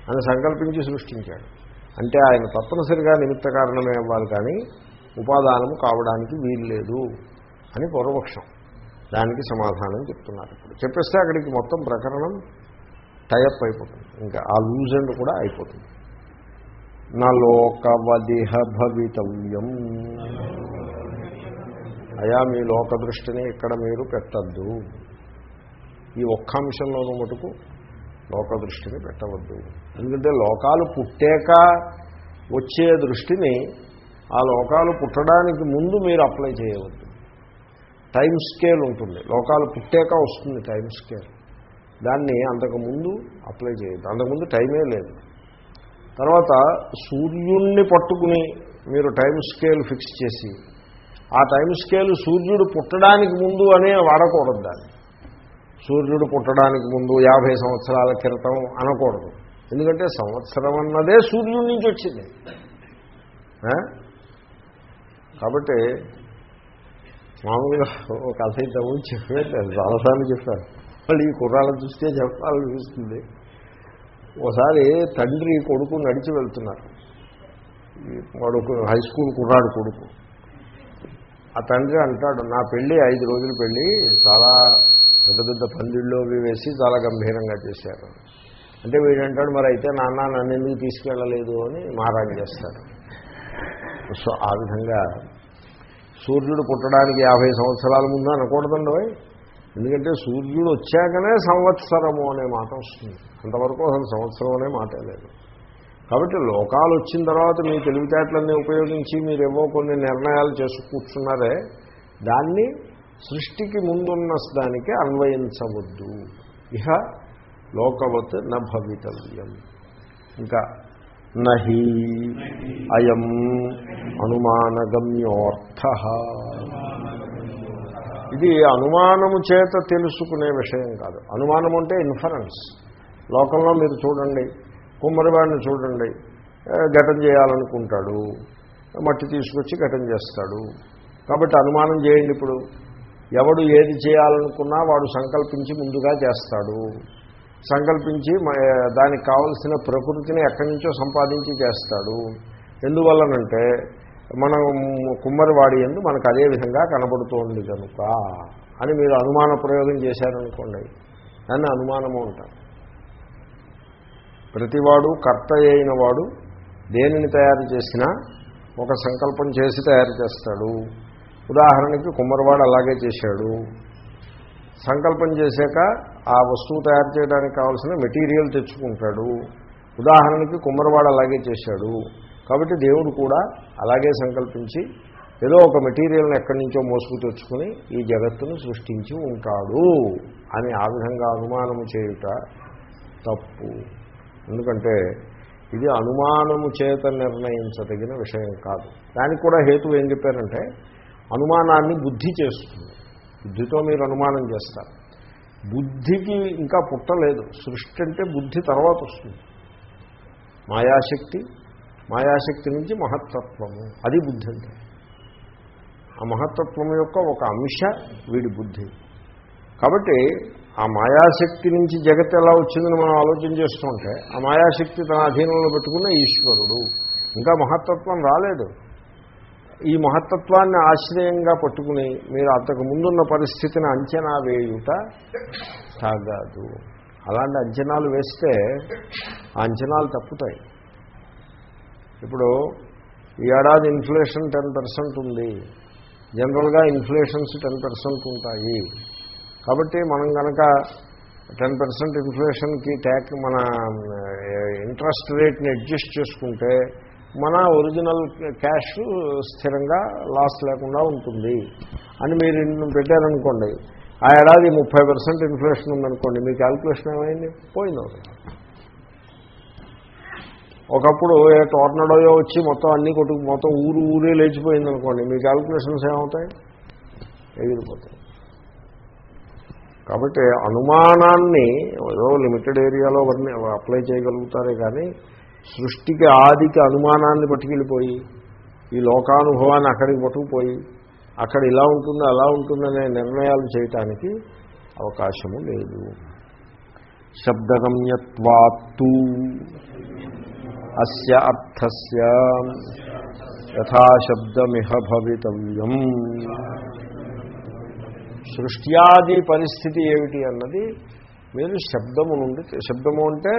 అని సంకల్పించి సృష్టించాడు. అంటే ఆయన తప్పనిసరిగా నిమిత్త కారణమే అవ్వాలి కానీ ఉపాదానము కావడానికి వీలు లేదు అని పూర్వపక్షం దానికి సమాధానం చెప్తున్నారు ఇప్పుడు. చెప్పేస్తే అక్కడికి మొత్తం ప్రకరణం టైప్ అయిపోతుంది. ఇంకా ఆ లూజ్ అండ్ కూడా అయిపోతుంది. నా లోకవదిహ భవితవ్యం. అయా మీ లోక దృష్టిని ఇక్కడ మీరు పెట్టద్దు. ఈ ఒక్క అంశంలోనూ మటుకు లోక దృష్టిని పెట్టవద్దు. ఎందుకంటే లోకాలు పుట్టాక వచ్చే దృష్టిని ఆ లోకాలు పుట్టడానికి ముందు మీరు అప్లై చేయవద్దు. టైం స్కేల్ ఉంటుంది. లోకాలు పుట్టాక వస్తుంది టైం స్కేల్. దాన్ని అంతకుముందు అప్లై చేయొద్దు. అంతకుముందు టైమే లేదు. తర్వాత సూర్యుణ్ణి పట్టుకుని మీరు టైం స్కేల్ ఫిక్స్ చేసి ఆ టైం స్కేల్ సూర్యుడు పుట్టడానికి ముందు అనే వాడకూడదు దాన్ని. సూర్యుడు పుట్టడానికి ముందు యాభై సంవత్సరాల క్రితం అనకూడదు. ఎందుకంటే సంవత్సరం అన్నదే సూర్యుడి నుంచి వచ్చింది. కాబట్టి మామూలుగా ఒక కథ ఇంతకు చెప్పారు చాలాసార్లు చెప్పారు మళ్ళీ ఈ కుర్రాళ్ళని చూస్తే చెప్పాలనిపిస్తుంది ఒకసారి తండ్రి కొడుకు నడిచి వెళ్తున్నారు. వాడు హై స్కూల్ కుర్రాడు కొడుకు. ఆ తండ్రి అంటాడు నా పెళ్ళి ఐదు రోజులు పెళ్ళి చాలా పెద్ద పెద్ద పందిళ్ళు అవి వేసి చాలా గంభీరంగా చేశారు. అంటే వీడంటాడు మరి అయితే నాన్న నన్ను ఎందుకు తీసుకెళ్ళలేదు? అని మారాన్ చేస్తాడు. సో ఆ విధంగా సూర్యుడు పుట్టడానికి యాభై సంవత్సరాల ముందు అనకూడదండి ఎందుకంటే సూర్యుడు వచ్చాకనే సంవత్సరము అనే మాట వస్తుంది. అంతవరకు అసలు సంవత్సరం అనే మాటే లేదు. కాబట్టి లోకాలు వచ్చిన తర్వాత మీ తెలివితేటలన్నీ ఉపయోగించి మీరు ఏవో కొన్ని నిర్ణయాలు చేసి కూర్చున్నారే దాన్ని సృష్టికి ముందున్న దానికి అన్వయించవద్దు. ఇహ లోకవత్ న భవితవ్యం. ఇంకా నహి అయం అనుమానగమ్యోర్థ. ఇది అనుమానము చేత తెలుసుకునే విషయం కాదు. అనుమానం అంటే ఇన్ఫరెన్స్ లోకంలో మీరు చూడండి కుమ్మరివాడిని చూడండి ఘటన చేయాలనుకుంటాడు మట్టి తీసుకొచ్చి ఘటన చేస్తాడు. కాబట్టి అనుమానం చేయండి ఇప్పుడు. ఎవడు ఏది చేయాలనుకున్నా వాడు సంకల్పించి ముందుగా చేస్తాడు. సంకల్పించి దానికి కావలసిన ప్రకృతిని ఎక్కడి నుంచో సంపాదించి చేస్తాడు. ఎందువల్లనంటే మనం కుమ్మరివాడి ఎందు మనకు అదే విధంగా కనబడుతోంది కనుక అని మీరు అనుమాన ప్రయోగం చేశారనుకోండి. దాన్ని అనుమానము అంటారు. ప్రతివాడు కర్త అయిన వాడు దేనిని తయారు చేసినా ఒక సంకల్పం చేసి తయారు చేస్తాడు. ఉదాహరణకి కుమ్మరివాడు అలాగే చేశాడు. సంకల్పం చేశాక ఆ వస్తువు తయారు చేయడానికి కావాల్సిన మెటీరియల్ తెచ్చుకుంటాడు. ఉదాహరణకి కుమ్మరివాడు అలాగే చేశాడు. కాబట్టి దేవుడు కూడా అలాగే సంకల్పించి ఏదో ఒక మెటీరియల్ని ఎక్కడి నుంచో మోసుకు తెచ్చుకుని ఈ జగత్తును సృష్టించి ఉంటాడు అని ఆ విధంగా అనుమానము చేయుట తప్పు. ఎందుకంటే ఇది అనుమానము చేత నిర్ణయించదగిన విషయం కాదు. దానికి కూడా హేతు ఏం చెప్పారంటే అనుమానాన్ని బుద్ధి చేస్తుంది. బుద్ధితో మీరు అనుమానం చేస్తారు. బుద్ధికి ఇంకా పుట్టలేదు. సృష్టి అంటే బుద్ధి తర్వాత వస్తుంది. మాయాశక్తి మాయాశక్తి నుంచి మహత్తత్వము అది బుద్ధి అంటే ఆ మహత్తత్వం యొక్క ఒక అంశ వీడి బుద్ధి. కాబట్టి ఆ మాయాశక్తి నుంచి జగత్ ఎలా వచ్చిందని మనం ఆలోచన చేస్తుంటే ఆ మాయాశక్తి తన అధీనంలో పెట్టుకున్న ఈశ్వరుడు. ఇంకా మహత్తత్వం రాలేదు. ఈ మహత్తత్వాన్ని ఆశ్రయంగా పట్టుకుని మీరు అంతకు ముందున్న పరిస్థితిని అంచనా వేయుట సాగదు. అలాంటి అంచనాలు వేస్తే ఆ అంచనాలు తప్పుతాయి. ఇప్పుడు ఈ ఏడాది ఇన్ఫ్లేషన్ టెన్ పర్సెంట్ ఉంది. జనరల్గా ఇన్ఫ్లేషన్స్ టెన్ పర్సెంట్ ఉంటాయి. కాబట్టి మనం కనుక టెన్ పర్సెంట్ ఇన్ఫ్లేషన్కి ట్యాక్ మన ఇంట్రెస్ట్ రేట్ని అడ్జస్ట్ చేసుకుంటే మన ఒరిజినల్ క్యాష్ స్థిరంగా లాస్ లేకుండా ఉంటుంది. అని మీరు పెట్టారనుకోండి. ఆ ఏడాది ముప్పై పర్సెంట్ ఇన్ఫ్లేషన్ ఉందనుకోండి మీ క్యాల్కులేషన్ ఏమైంది? పోయింది అవుతుంది ఒకప్పుడు ఏ టోర్నడోయో వచ్చి మొత్తం అన్ని కొట్టుకు మొత్తం ఊరు ఊరే లేచిపోయింది అనుకోండి మీ క్యాల్కులేషన్స్ ఏమవుతాయి? ఎగిరిపోతాయి. కాబట్టి అనుమానాన్ని ఏదో లిమిటెడ్ ఏరియాలో వారిని అప్లై చేయగలుగుతారే కానీ సృష్టికి ఆదికి అనుమానాన్ని పట్టుకెళ్ళిపోయి ఈ లోకానుభవాన్ని అక్కడికి పట్టుకుపోయి అక్కడ ఇలా ఉంటుంది అలా ఉంటుందనే నిర్ణయాలు చేయటానికి అవకాశము లేదు. శబ్దగమ్యత్వాత్తు. అస్య అర్థస్య. యథాశబ్దమిహ భవితవ్యం. సృష్ట్యాది పరిస్థితి ఏమిటి అన్నది మీరు శబ్దము నుండి శబ్దము అంటే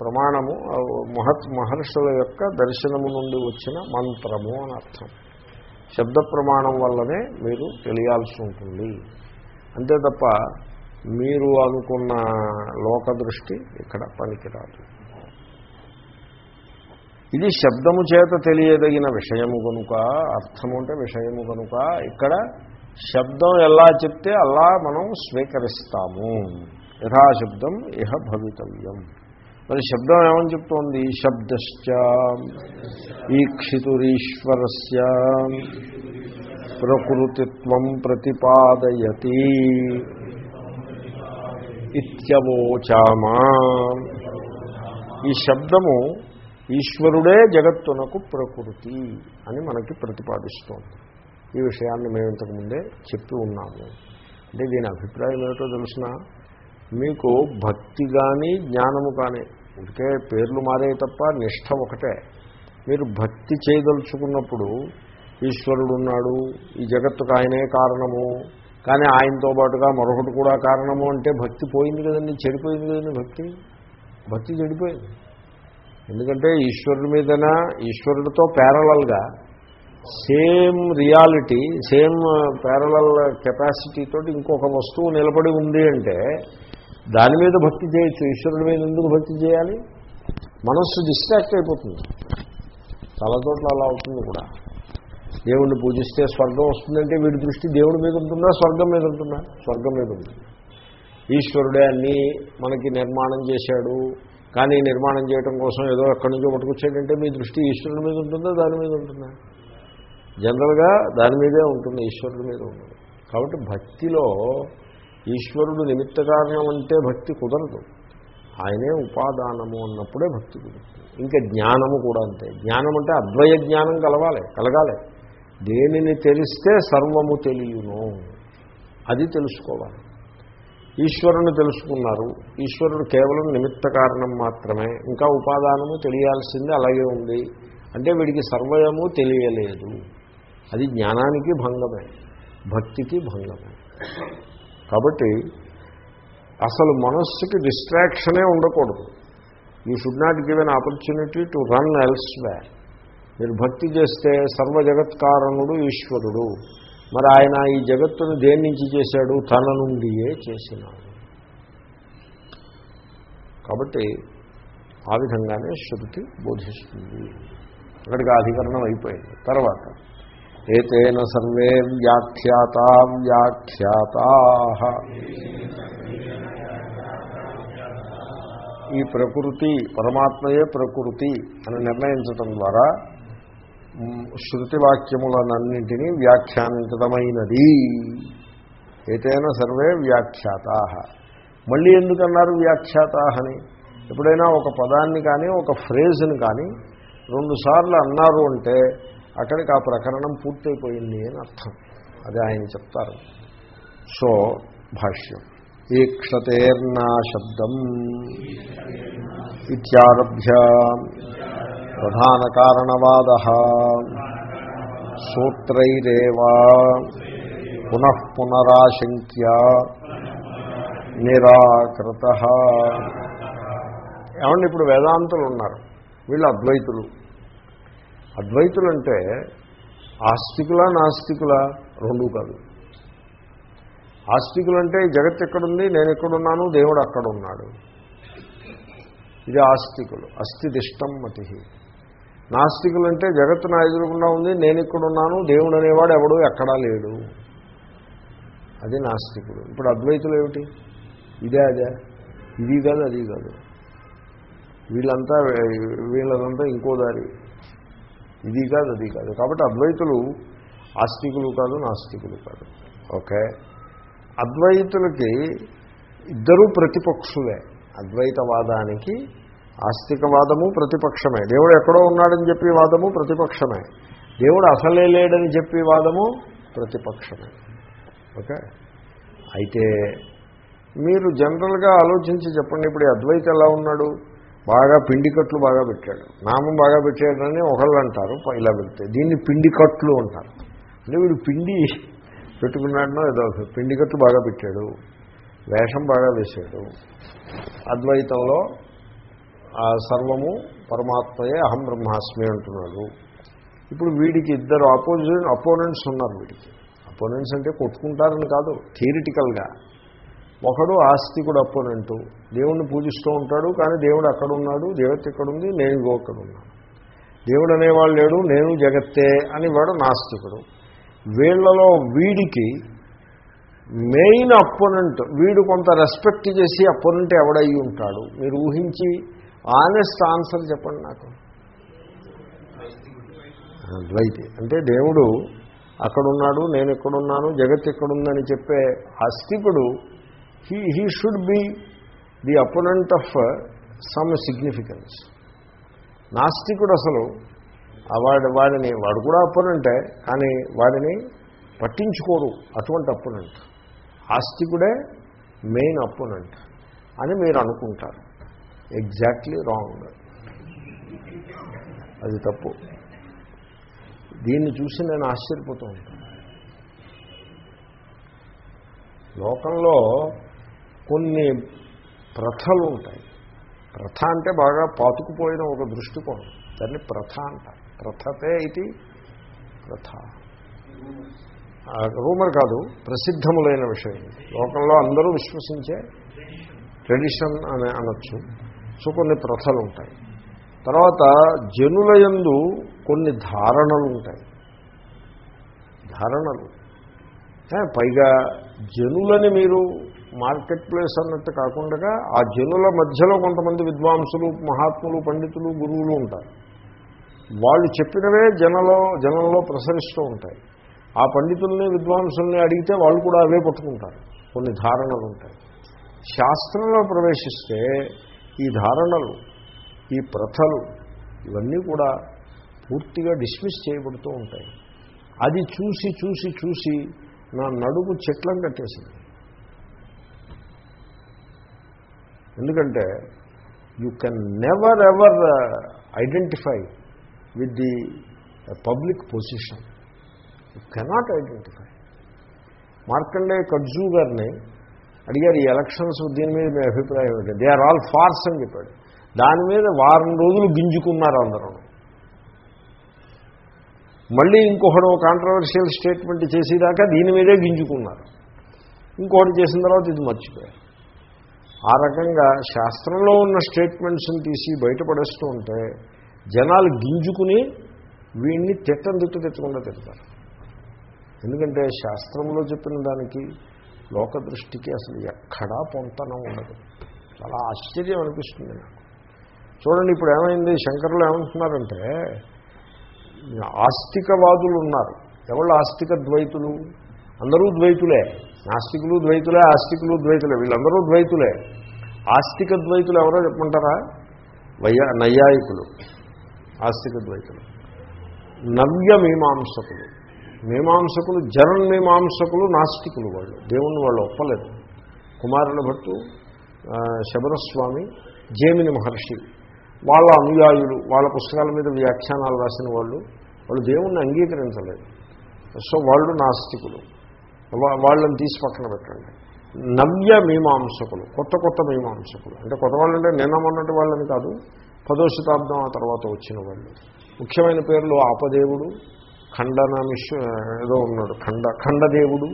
ప్రమాణము మహత్ మహర్షుల యొక్క దర్శనము నుండి వచ్చిన మంత్రము అని అర్థం. శబ్ద ప్రమాణం వల్లనే మీరు తెలియాల్సి ఉంటుంది. అంతే తప్ప మీరు అనుకున్న లోక దృష్టి ఇక్కడ పనికిరాదు. ఇది శబ్దము చేత తెలియదగిన విషయము కనుక అర్థము అంటే విషయము కనుక ఇక్కడ శబ్దం ఎలా చెప్తే అలా మనం స్వీకరిస్తాము. యథాశబ్దం ఇహ భవితవ్యం. మరి శబ్దం ఏమని చెప్తోంది? శబ్దశ్చ ఈక్షితురీశ్వరస్య ప్రకృతిత్వం ప్రతిపాదయతి ఇత్యవోచామా. ఈ శబ్దము ఈశ్వరుడే జగత్తునకు ప్రకృతి అని మనకి ప్రతిపాదిస్తోంది. ఈ విషయాన్ని మేము ఇంతకుముందే చెప్పి ఉన్నాము. అంటే దీని అభిప్రాయం ఏమిటో తెలిసిన? మీకు భక్తి కానీ జ్ఞానము కానీ ఇంకే పేర్లు మారే తప్ప నిష్ట ఒకటే. మీరు భక్తి చేయదలుచుకున్నప్పుడు ఈశ్వరుడు ఉన్నాడు ఈ జగత్తుకు ఆయనే కారణము. కానీ ఆయనతో పాటుగా మరొకటి కూడా కారణము అంటే భక్తి పోయింది కదండి చెడిపోయింది కదండి భక్తి? భక్తి చెడిపోయింది. ఎందుకంటే ఈశ్వరుడి మీదన ఈశ్వరుడితో ప్యారలల్గా సేమ్ రియాలిటీ సేమ్ ప్యారలల్ కెపాసిటీతో ఇంకొక వస్తువు నిలబడి ఉంది అంటే దాని మీద భక్తి చేయొచ్చు ఈశ్వరుడి మీద ఎందుకు భక్తి చేయాలి? మనస్సు డిస్ట్రాక్ట్ అయిపోతుంది. చాలా చోట్ల అలా అవుతుంది కూడా. దేవుణ్ణి పూజిస్తే స్వర్గం వస్తుందంటే వీడి దృష్టి దేవుడి మీద ఉంటుందా స్వర్గం మీద ఉంటుందా? స్వర్గం మీద ఉంటుంది ఈశ్వరుడే అన్నీ మనకి నిర్మాణం చేశాడు. కానీ నిర్మాణం చేయడం కోసం ఏదో ఎక్కడి నుంచో పట్టుకొచ్చాడంటే మీ దృష్టి ఈశ్వరుడి మీద ఉంటుందా? దాని మీద ఉంటుందా? జనరల్గా దాని మీదే ఉంటుంది ఈశ్వరుడి మీద ఉంటుంది. కాబట్టి భక్తిలో ఈశ్వరుడు నిమిత్త కారణం అంటే భక్తి కుదరదు. ఆయనే ఉపాదానము అన్నప్పుడే భక్తి కుదురుతుంది. ఇంకా జ్ఞానము కూడా అంతే. జ్ఞానం అంటే అద్వయ జ్ఞానం కలవాలి కలగాలి. దేనిని తెలిస్తే సర్వము తెలియను. అది తెలుసుకోవాలి. ఈశ్వరుని తెలుసుకున్నారు. ఈశ్వరుడు కేవలం నిమిత్త కారణం మాత్రమే. ఇంకా ఉపాదానము తెలియాల్సింది అలాగే ఉంది. అంటే వీడికి సర్వయము తెలియలేదు. అది జ్ఞానానికి భంగమే. భక్తికి భంగమే. కాబట్టి అసలు మనస్సుకి డిస్ట్రాక్షనే ఉండకూడదు. You should not give an opportunity to run elsewhere మీరు భక్తి చేస్తే సర్వ జగత్కారణుడు ఈశ్వరుడు. మరి ఆయన ఈ జగత్తును దేని నుంచి చేశాడు? తన నుండియే చేసినాడు. కాబట్టి ఆ విధంగానే శృతి బోధిస్తుంది. అక్కడికి అధికరణం అయిపోయింది. తర్వాత ఏతేన సర్వే వ్యాఖ్యాత వ్యాఖ్యాత. ఈ ప్రకృతి పరమాత్మయే ప్రకృతి అని నిర్ణయించటం ద్వారా మ్, శృతి వాక్యములనన్నింటినీ వ్యాఖ్యానించడమైనది ఏతైనా సర్వే వ్యాఖ్యాతా. మళ్ళీ ఎందుకన్నారు వ్యాఖ్యాత అని? ఎప్పుడైనా ఒక పదాన్ని కానీ ఒక ఫ్రేజ్ని కానీ రెండుసార్లు అన్నారు అంటే అక్కడికి ఆ ప్రకరణం పూర్తయిపోయింది అని అర్థం. అది ఆయన చెప్తారు. సో భాష్యం. ఈక్షతేర్నా శబ్దం. ఇత్యారభ్య ప్రధాన కారణవాద సూత్రైరేవా పునః పునరాశంక్య నిరాకృత. ఏమండి ఇప్పుడు వేదాంతులు ఉన్నారు వీళ్ళు అద్వైతులు. అద్వైతులు అంటే ఆస్తికుల నాస్తికుల రెండూ కాదు. ఆస్తికులు అంటే జగత్ ఎక్కడుంది నేను ఎక్కడున్నాను దేవుడు అక్కడ ఉన్నాడు ఇది ఆస్తికులు అస్థిదిష్టం మతి నాస్తికులు అంటే జగత్తు నా ఎదురుకుండా ఉంది నేను ఇక్కడున్నాను దేవుడు అనేవాడు ఎవడు ఎక్కడా లేడు. అది నాస్తికుడు. ఇప్పుడు అద్వైతులు ఏమిటి? ఇదే అదే. ఇది కాదు అది కాదు. వీళ్ళంతా వీళ్ళదంతా ఇంకో దారి. ఇది కాదు అది కాదు. కాబట్టి అద్వైతులు ఆస్తికులు కాదు నాస్తికులు కాదు. ఓకే? అద్వైతులకి ఇద్దరూ ప్రతిపక్షులే. అద్వైతవాదానికి ఆస్తికవాదము ప్రతిపక్షమే. దేవుడు ఎక్కడో ఉన్నాడని చెప్పి వాదము ప్రతిపక్షమే. దేవుడు అసలే లేడని చెప్పి వాదము ప్రతిపక్షమే. ఓకే? అయితే మీరు జనరల్గా ఆలోచించి చెప్పండి ఇప్పుడు అద్వైత ఎలా ఉన్నాడు? బాగా పిండికట్లు బాగా పెట్టాడు. నామం బాగా పెట్టాడని ఒకళ్ళు అంటారు ఇలా పెడితే. దీన్ని పిండికట్లు అంటారు. అంటే వీడు పిండి పెట్టుకున్నాడనో ఏదో పిండికట్లు బాగా పెట్టాడు వేషం బాగా వేశాడు. అద్వైతంలో సర్వము పరమాత్మయే అహం బ్రహ్మాస్మి అంటున్నాడు. ఇప్పుడు వీడికి ఇద్దరు అపోజిట్ అపోనెంట్స్ ఉన్నారు వీడికి. అపోనెంట్స్ అంటే కొట్టుకుంటారని కాదు థియరిటికల్గా ఒకడు ఆస్తికుడు అపోనెంటు దేవుణ్ణి పూజిస్తూ ఉంటాడు కానీ దేవుడు అక్కడ ఉన్నాడు దేవత ఇక్కడుంది నేను ఇగో అక్కడ ఉన్నాను దేవుడు అనేవాడు లేడు నేను జగత్తే అని వాడు నాస్తికుడు. వీళ్ళలో వీడికి మెయిన్ అపోనెంట్ వీడు కొంత రెస్పెక్ట్ చేసి అపోనెంట్ ఎవడయ్యి ఉంటాడు. మీరు ఊహించి ఆనెస్ట్ ఆన్సర్ చెప్పండి నాకు. ద్వైతి. అంటే దేవుడు అక్కడున్నాడు నేను ఎక్కడున్నాను జగత్ ఎక్కడుందని చెప్పే ఆస్తికుడు he he should be the opponent of some significance నాస్తికుడు అసలు వాడి వాడిని వాడు కూడా అపోనెంటే కానీ వాడిని పట్టించుకోరు అటువంటి అపోనెంట్ ఆస్తికుడే మెయిన్ అపోనెంట్ అని మీరు అనుకుంటారు. Exactly wrong. అది తప్పు. దీన్ని చూసి నేను ఆశ్చర్యపోతూ ఉంటాను. లోకంలో కొన్ని ప్రథలు ఉంటాయి. ప్రథ అంటే బాగా పాతుకుపోయిన ఒక దృష్టికోణం. దాన్ని ప్రథ అంటారు. ప్రథతే ఇది ప్రథ. రూమర్ కాదు ప్రసిద్ధములైన విషయం లోకంలో అందరూ విశ్వసించే ట్రెడిషన్ అని అనొచ్చు. సో కొన్ని ప్రథలు ఉంటాయి. తర్వాత జనుల యందు కొన్ని ధారణలు ఉంటాయి. ధారణలు. పైగా జనులని మీరు మార్కెట్ ప్లేస్ అన్నట్టు కాకుండా ఆ జనుల మధ్యలో కొంతమంది విద్వాంసులు మహాత్ములు పండితులు గురువులు ఉంటారు. వాళ్ళు చెప్పినవే జనలో జనంలో ప్రసరిస్తూ ఉంటాయి. ఆ పండితుల్ని విద్వాంసుల్ని అడిగితే వాళ్ళు కూడా అవే పట్టుకుంటారు. కొన్ని ధారణలు ఉంటాయి. శాస్త్రంలో ప్రవేశిస్తే ఈ ధారణలు ఈ ప్రథలు ఇవన్నీ కూడా పూర్తిగా డిస్మిస్ చేయబడుతూ ఉంటాయి. అది చూసి చూసి చూసి నా నడుము చెట్లను కట్టేసింది. ఎందుకంటే you can never ever identify with the public position you cannot identify Markandey Katju గారిని అడిగారు ఈ ఎలక్షన్స్ దీని మీద మీ అభిప్రాయం ఏంటి? దే ఆర్ ఆల్ ఫార్స్ అని చెప్పాడు. దాని మీద వారం రోజులు గింజుకున్నారు అందరూ. మళ్ళీ ఇంకొకడు కాంట్రవర్షియల్ స్టేట్మెంట్ చేసేదాకా దీని మీదే గింజుకున్నారు. ఇంకొకటి చేసిన తర్వాత ఇది మర్చిపోయారు. ఆ రకంగా శాస్త్రంలో ఉన్న స్టేట్మెంట్స్ని తీసి బయటపడేస్తూ ఉంటే జనాలు గింజుకుని వీడిని తిట్టం తిట్టు తెచ్చకుండా తిడతారు. ఎందుకంటే శాస్త్రంలో చెప్పిన దానికి లోక దృష్టికి అసలు ఎక్కడా పొంతనం ఉండదు. చాలా ఆశ్చర్యం అనిపిస్తుంది నాకు. చూడండి ఇప్పుడు ఏమైంది? శంకరులు ఏమంటున్నారంటే ఆస్తికవాదులు ఉన్నారు. ఎవరు ఆస్తిక ద్వైతులు? అందరూ ద్వైతులే. నాస్తికులు ద్వైతులే ఆస్తికులు ద్వైతులే. వీళ్ళందరూ ద్వైతులే. ఆస్తిక ద్వైతులు ఎవరో చెప్పమంటారా? వయ్యా నైయాయికులు. ఆస్తిక ద్వైతులు. నవ్య మీమాంసకులు మీమాంసకులు జరన్ మీమాంసకులు నాస్తికులు వాళ్ళు. దేవుణ్ణి వాళ్ళు ఒప్పలేదు. కుమారుల భట్టు శబరస్వామి జేమిని మహర్షి. వాళ్ళ అనుయాయులు వాళ్ళ పుస్తకాల మీద వ్యాఖ్యానాలు రాసిన వాళ్ళు వాళ్ళు దేవుణ్ణి అంగీకరించలేదు. సో వాళ్ళు నాస్తికులు. వాళ్ళని తీసి పక్కన పెట్టండి. నవ్య మీమాంసకులు కొత్త కొత్త మీమాంసకులు. అంటే కొత్త వాళ్ళు అంటే నిన్న వాళ్ళని కాదు పదో శతాబ్దం ఆ తర్వాత వచ్చిన వాళ్ళు. ముఖ్యమైన పేర్లు ఆపదేవుడు ఖండనమిష్ ఏదో ఉన్నాడు. ఖండ ఖండదేవుడు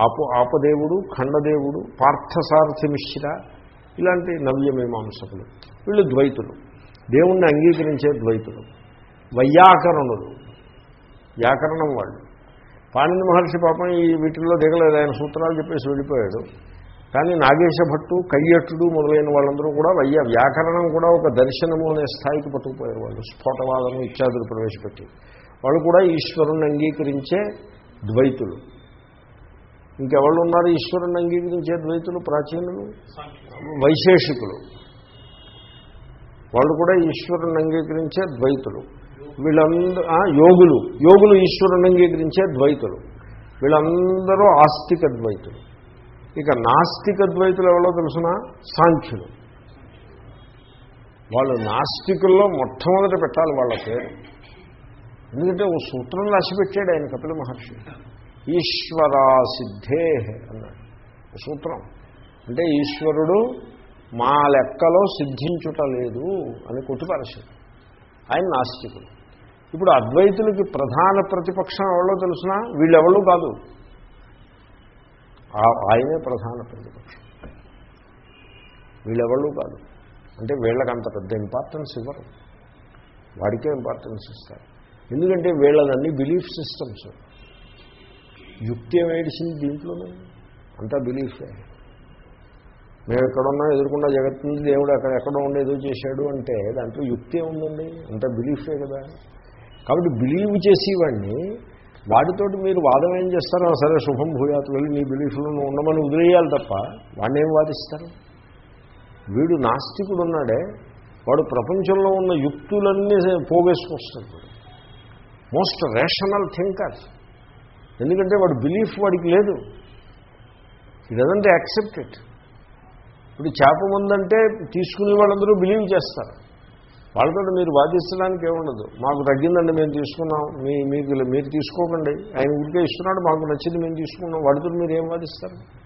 ఆపు ఆపదేవుడు ఖండదేవుడు పార్థసారథి మిశ్ర ఇలాంటి నవ్యమీమాంసకులు. వీళ్ళు ద్వైతులు. దేవుణ్ణి అంగీకరించే ద్వైతులు. వైయాకరణులు. వ్యాకరణం వాళ్ళు. పాణిని మహర్షి పాపం ఈ వీటిల్లో దిగలేదు. ఆయన సూత్రాలు చెప్పేసి వెళ్ళిపోయాడు. కానీ నాగేశ భట్టు కయ్యట్టుడు మొదలైన వాళ్ళందరూ కూడా వయ్య వ్యాకరణం కూడా ఒక దర్శనము అనే స్థాయికి పట్టుకుపోయారు వాళ్ళు. స్ఫోటవాదము ఇత్యాదులు ప్రవేశపెట్టి. వాళ్ళు కూడా ఈశ్వరుణ్ణి అంగీకరించే ద్వైతులు. ఇంకెవాళ్ళు ఉన్నారు ఈశ్వరుణ్ణి అంగీకరించే ద్వైతులు ప్రాచీనులు? వైశేషికులు. వాళ్ళు కూడా ఈశ్వరుని అంగీకరించే ద్వైతులు. వీళ్ళందరూ ఆ, యోగులు. యోగులు ఈశ్వరుని అంగీకరించే ద్వైతులు. వీళ్ళందరూ ఆస్తిక ద్వైతులు. ఇక నాస్తిక ద్వైతులు ఎవరో తెలుసిన? సాంఖ్యులు. వాళ్ళు నాస్తికుల్లో మొట్టమొదట పెట్టాలి వాళ్ళ పేరు ఎందుకంటే ఓ సూత్రం రాసి ఆయన కపిల మహర్షి. ఈశ్వరా సిద్ధే అన్నాడు సూత్రం. అంటే ఈశ్వరుడు మా లెక్కలో సిద్ధించుట లేదు అని కొట్టిపరచాడు ఆయన నాస్తికుడు. ఇప్పుడు అద్వైతులకి ప్రధాన ప్రతిపక్షం ఎవరో తెలిసినా? వీళ్ళెవరూ కాదు. ఆయనే ప్రధాన ప్రతిపక్షం. వీళ్ళెవరూ కాదు. అంటే వీళ్ళకి అంత పెద్ద ఇంపార్టెన్స్ ఇవ్వరు. వాడికే ఇంపార్టెన్స్ ఇస్తారు. ఎందుకంటే వీళ్ళదన్నీ బిలీఫ్ సిస్టమ్స్ యుక్తి ఏమేడిసింది దీంట్లోనే. అంతా బిలీఫే మేము ఎక్కడున్నా ఎదుర్కొన్న జగత్తుంది దేవుడు అక్కడ ఎక్కడో ఉండి ఏదో చేశాడు అంటే దాంట్లో యుక్తి ఉందండి అంతా బిలీఫే కదా. కాబట్టి బిలీవ్ చేసేవాడిని వాడితోటి మీరు వాదం ఏం చేస్తారో సరే శుభం భూయాత్ వెళ్ళి నీ బిలీఫ్లో నువ్వు ఉండమని వదిలేయాలి తప్ప వాడిని ఏం వాదిస్తారు? వీడు నాస్తికుడు ఉన్నాడే వాడు ప్రపంచంలో ఉన్న యుక్తులన్నీ పోగేసుకొస్తాడు. మోస్ట్ రేషనల్ థింకర్ ఎందుకంటే వాడు బిలీఫ్ వాడికి లేదు. ఈ డజంట్ యాక్సెప్ట్ ఇట్ ఇప్పుడు చేప ముందంటే తీసుకునే వాళ్ళందరూ బిలీవ్ చేస్తారు. వాళ్ళతో మీరు వాదించడానికి ఏముండదు. మాకు తగ్గిందండి మేము తీసుకున్నాం. మీ మీకు మీరు తీసుకోకండి. ఆయన ఊరికే ఇస్తున్నాడు మాకు నచ్చింది మేము తీసుకున్నాం. వాడితో మీరు ఏం వాదిస్తారు?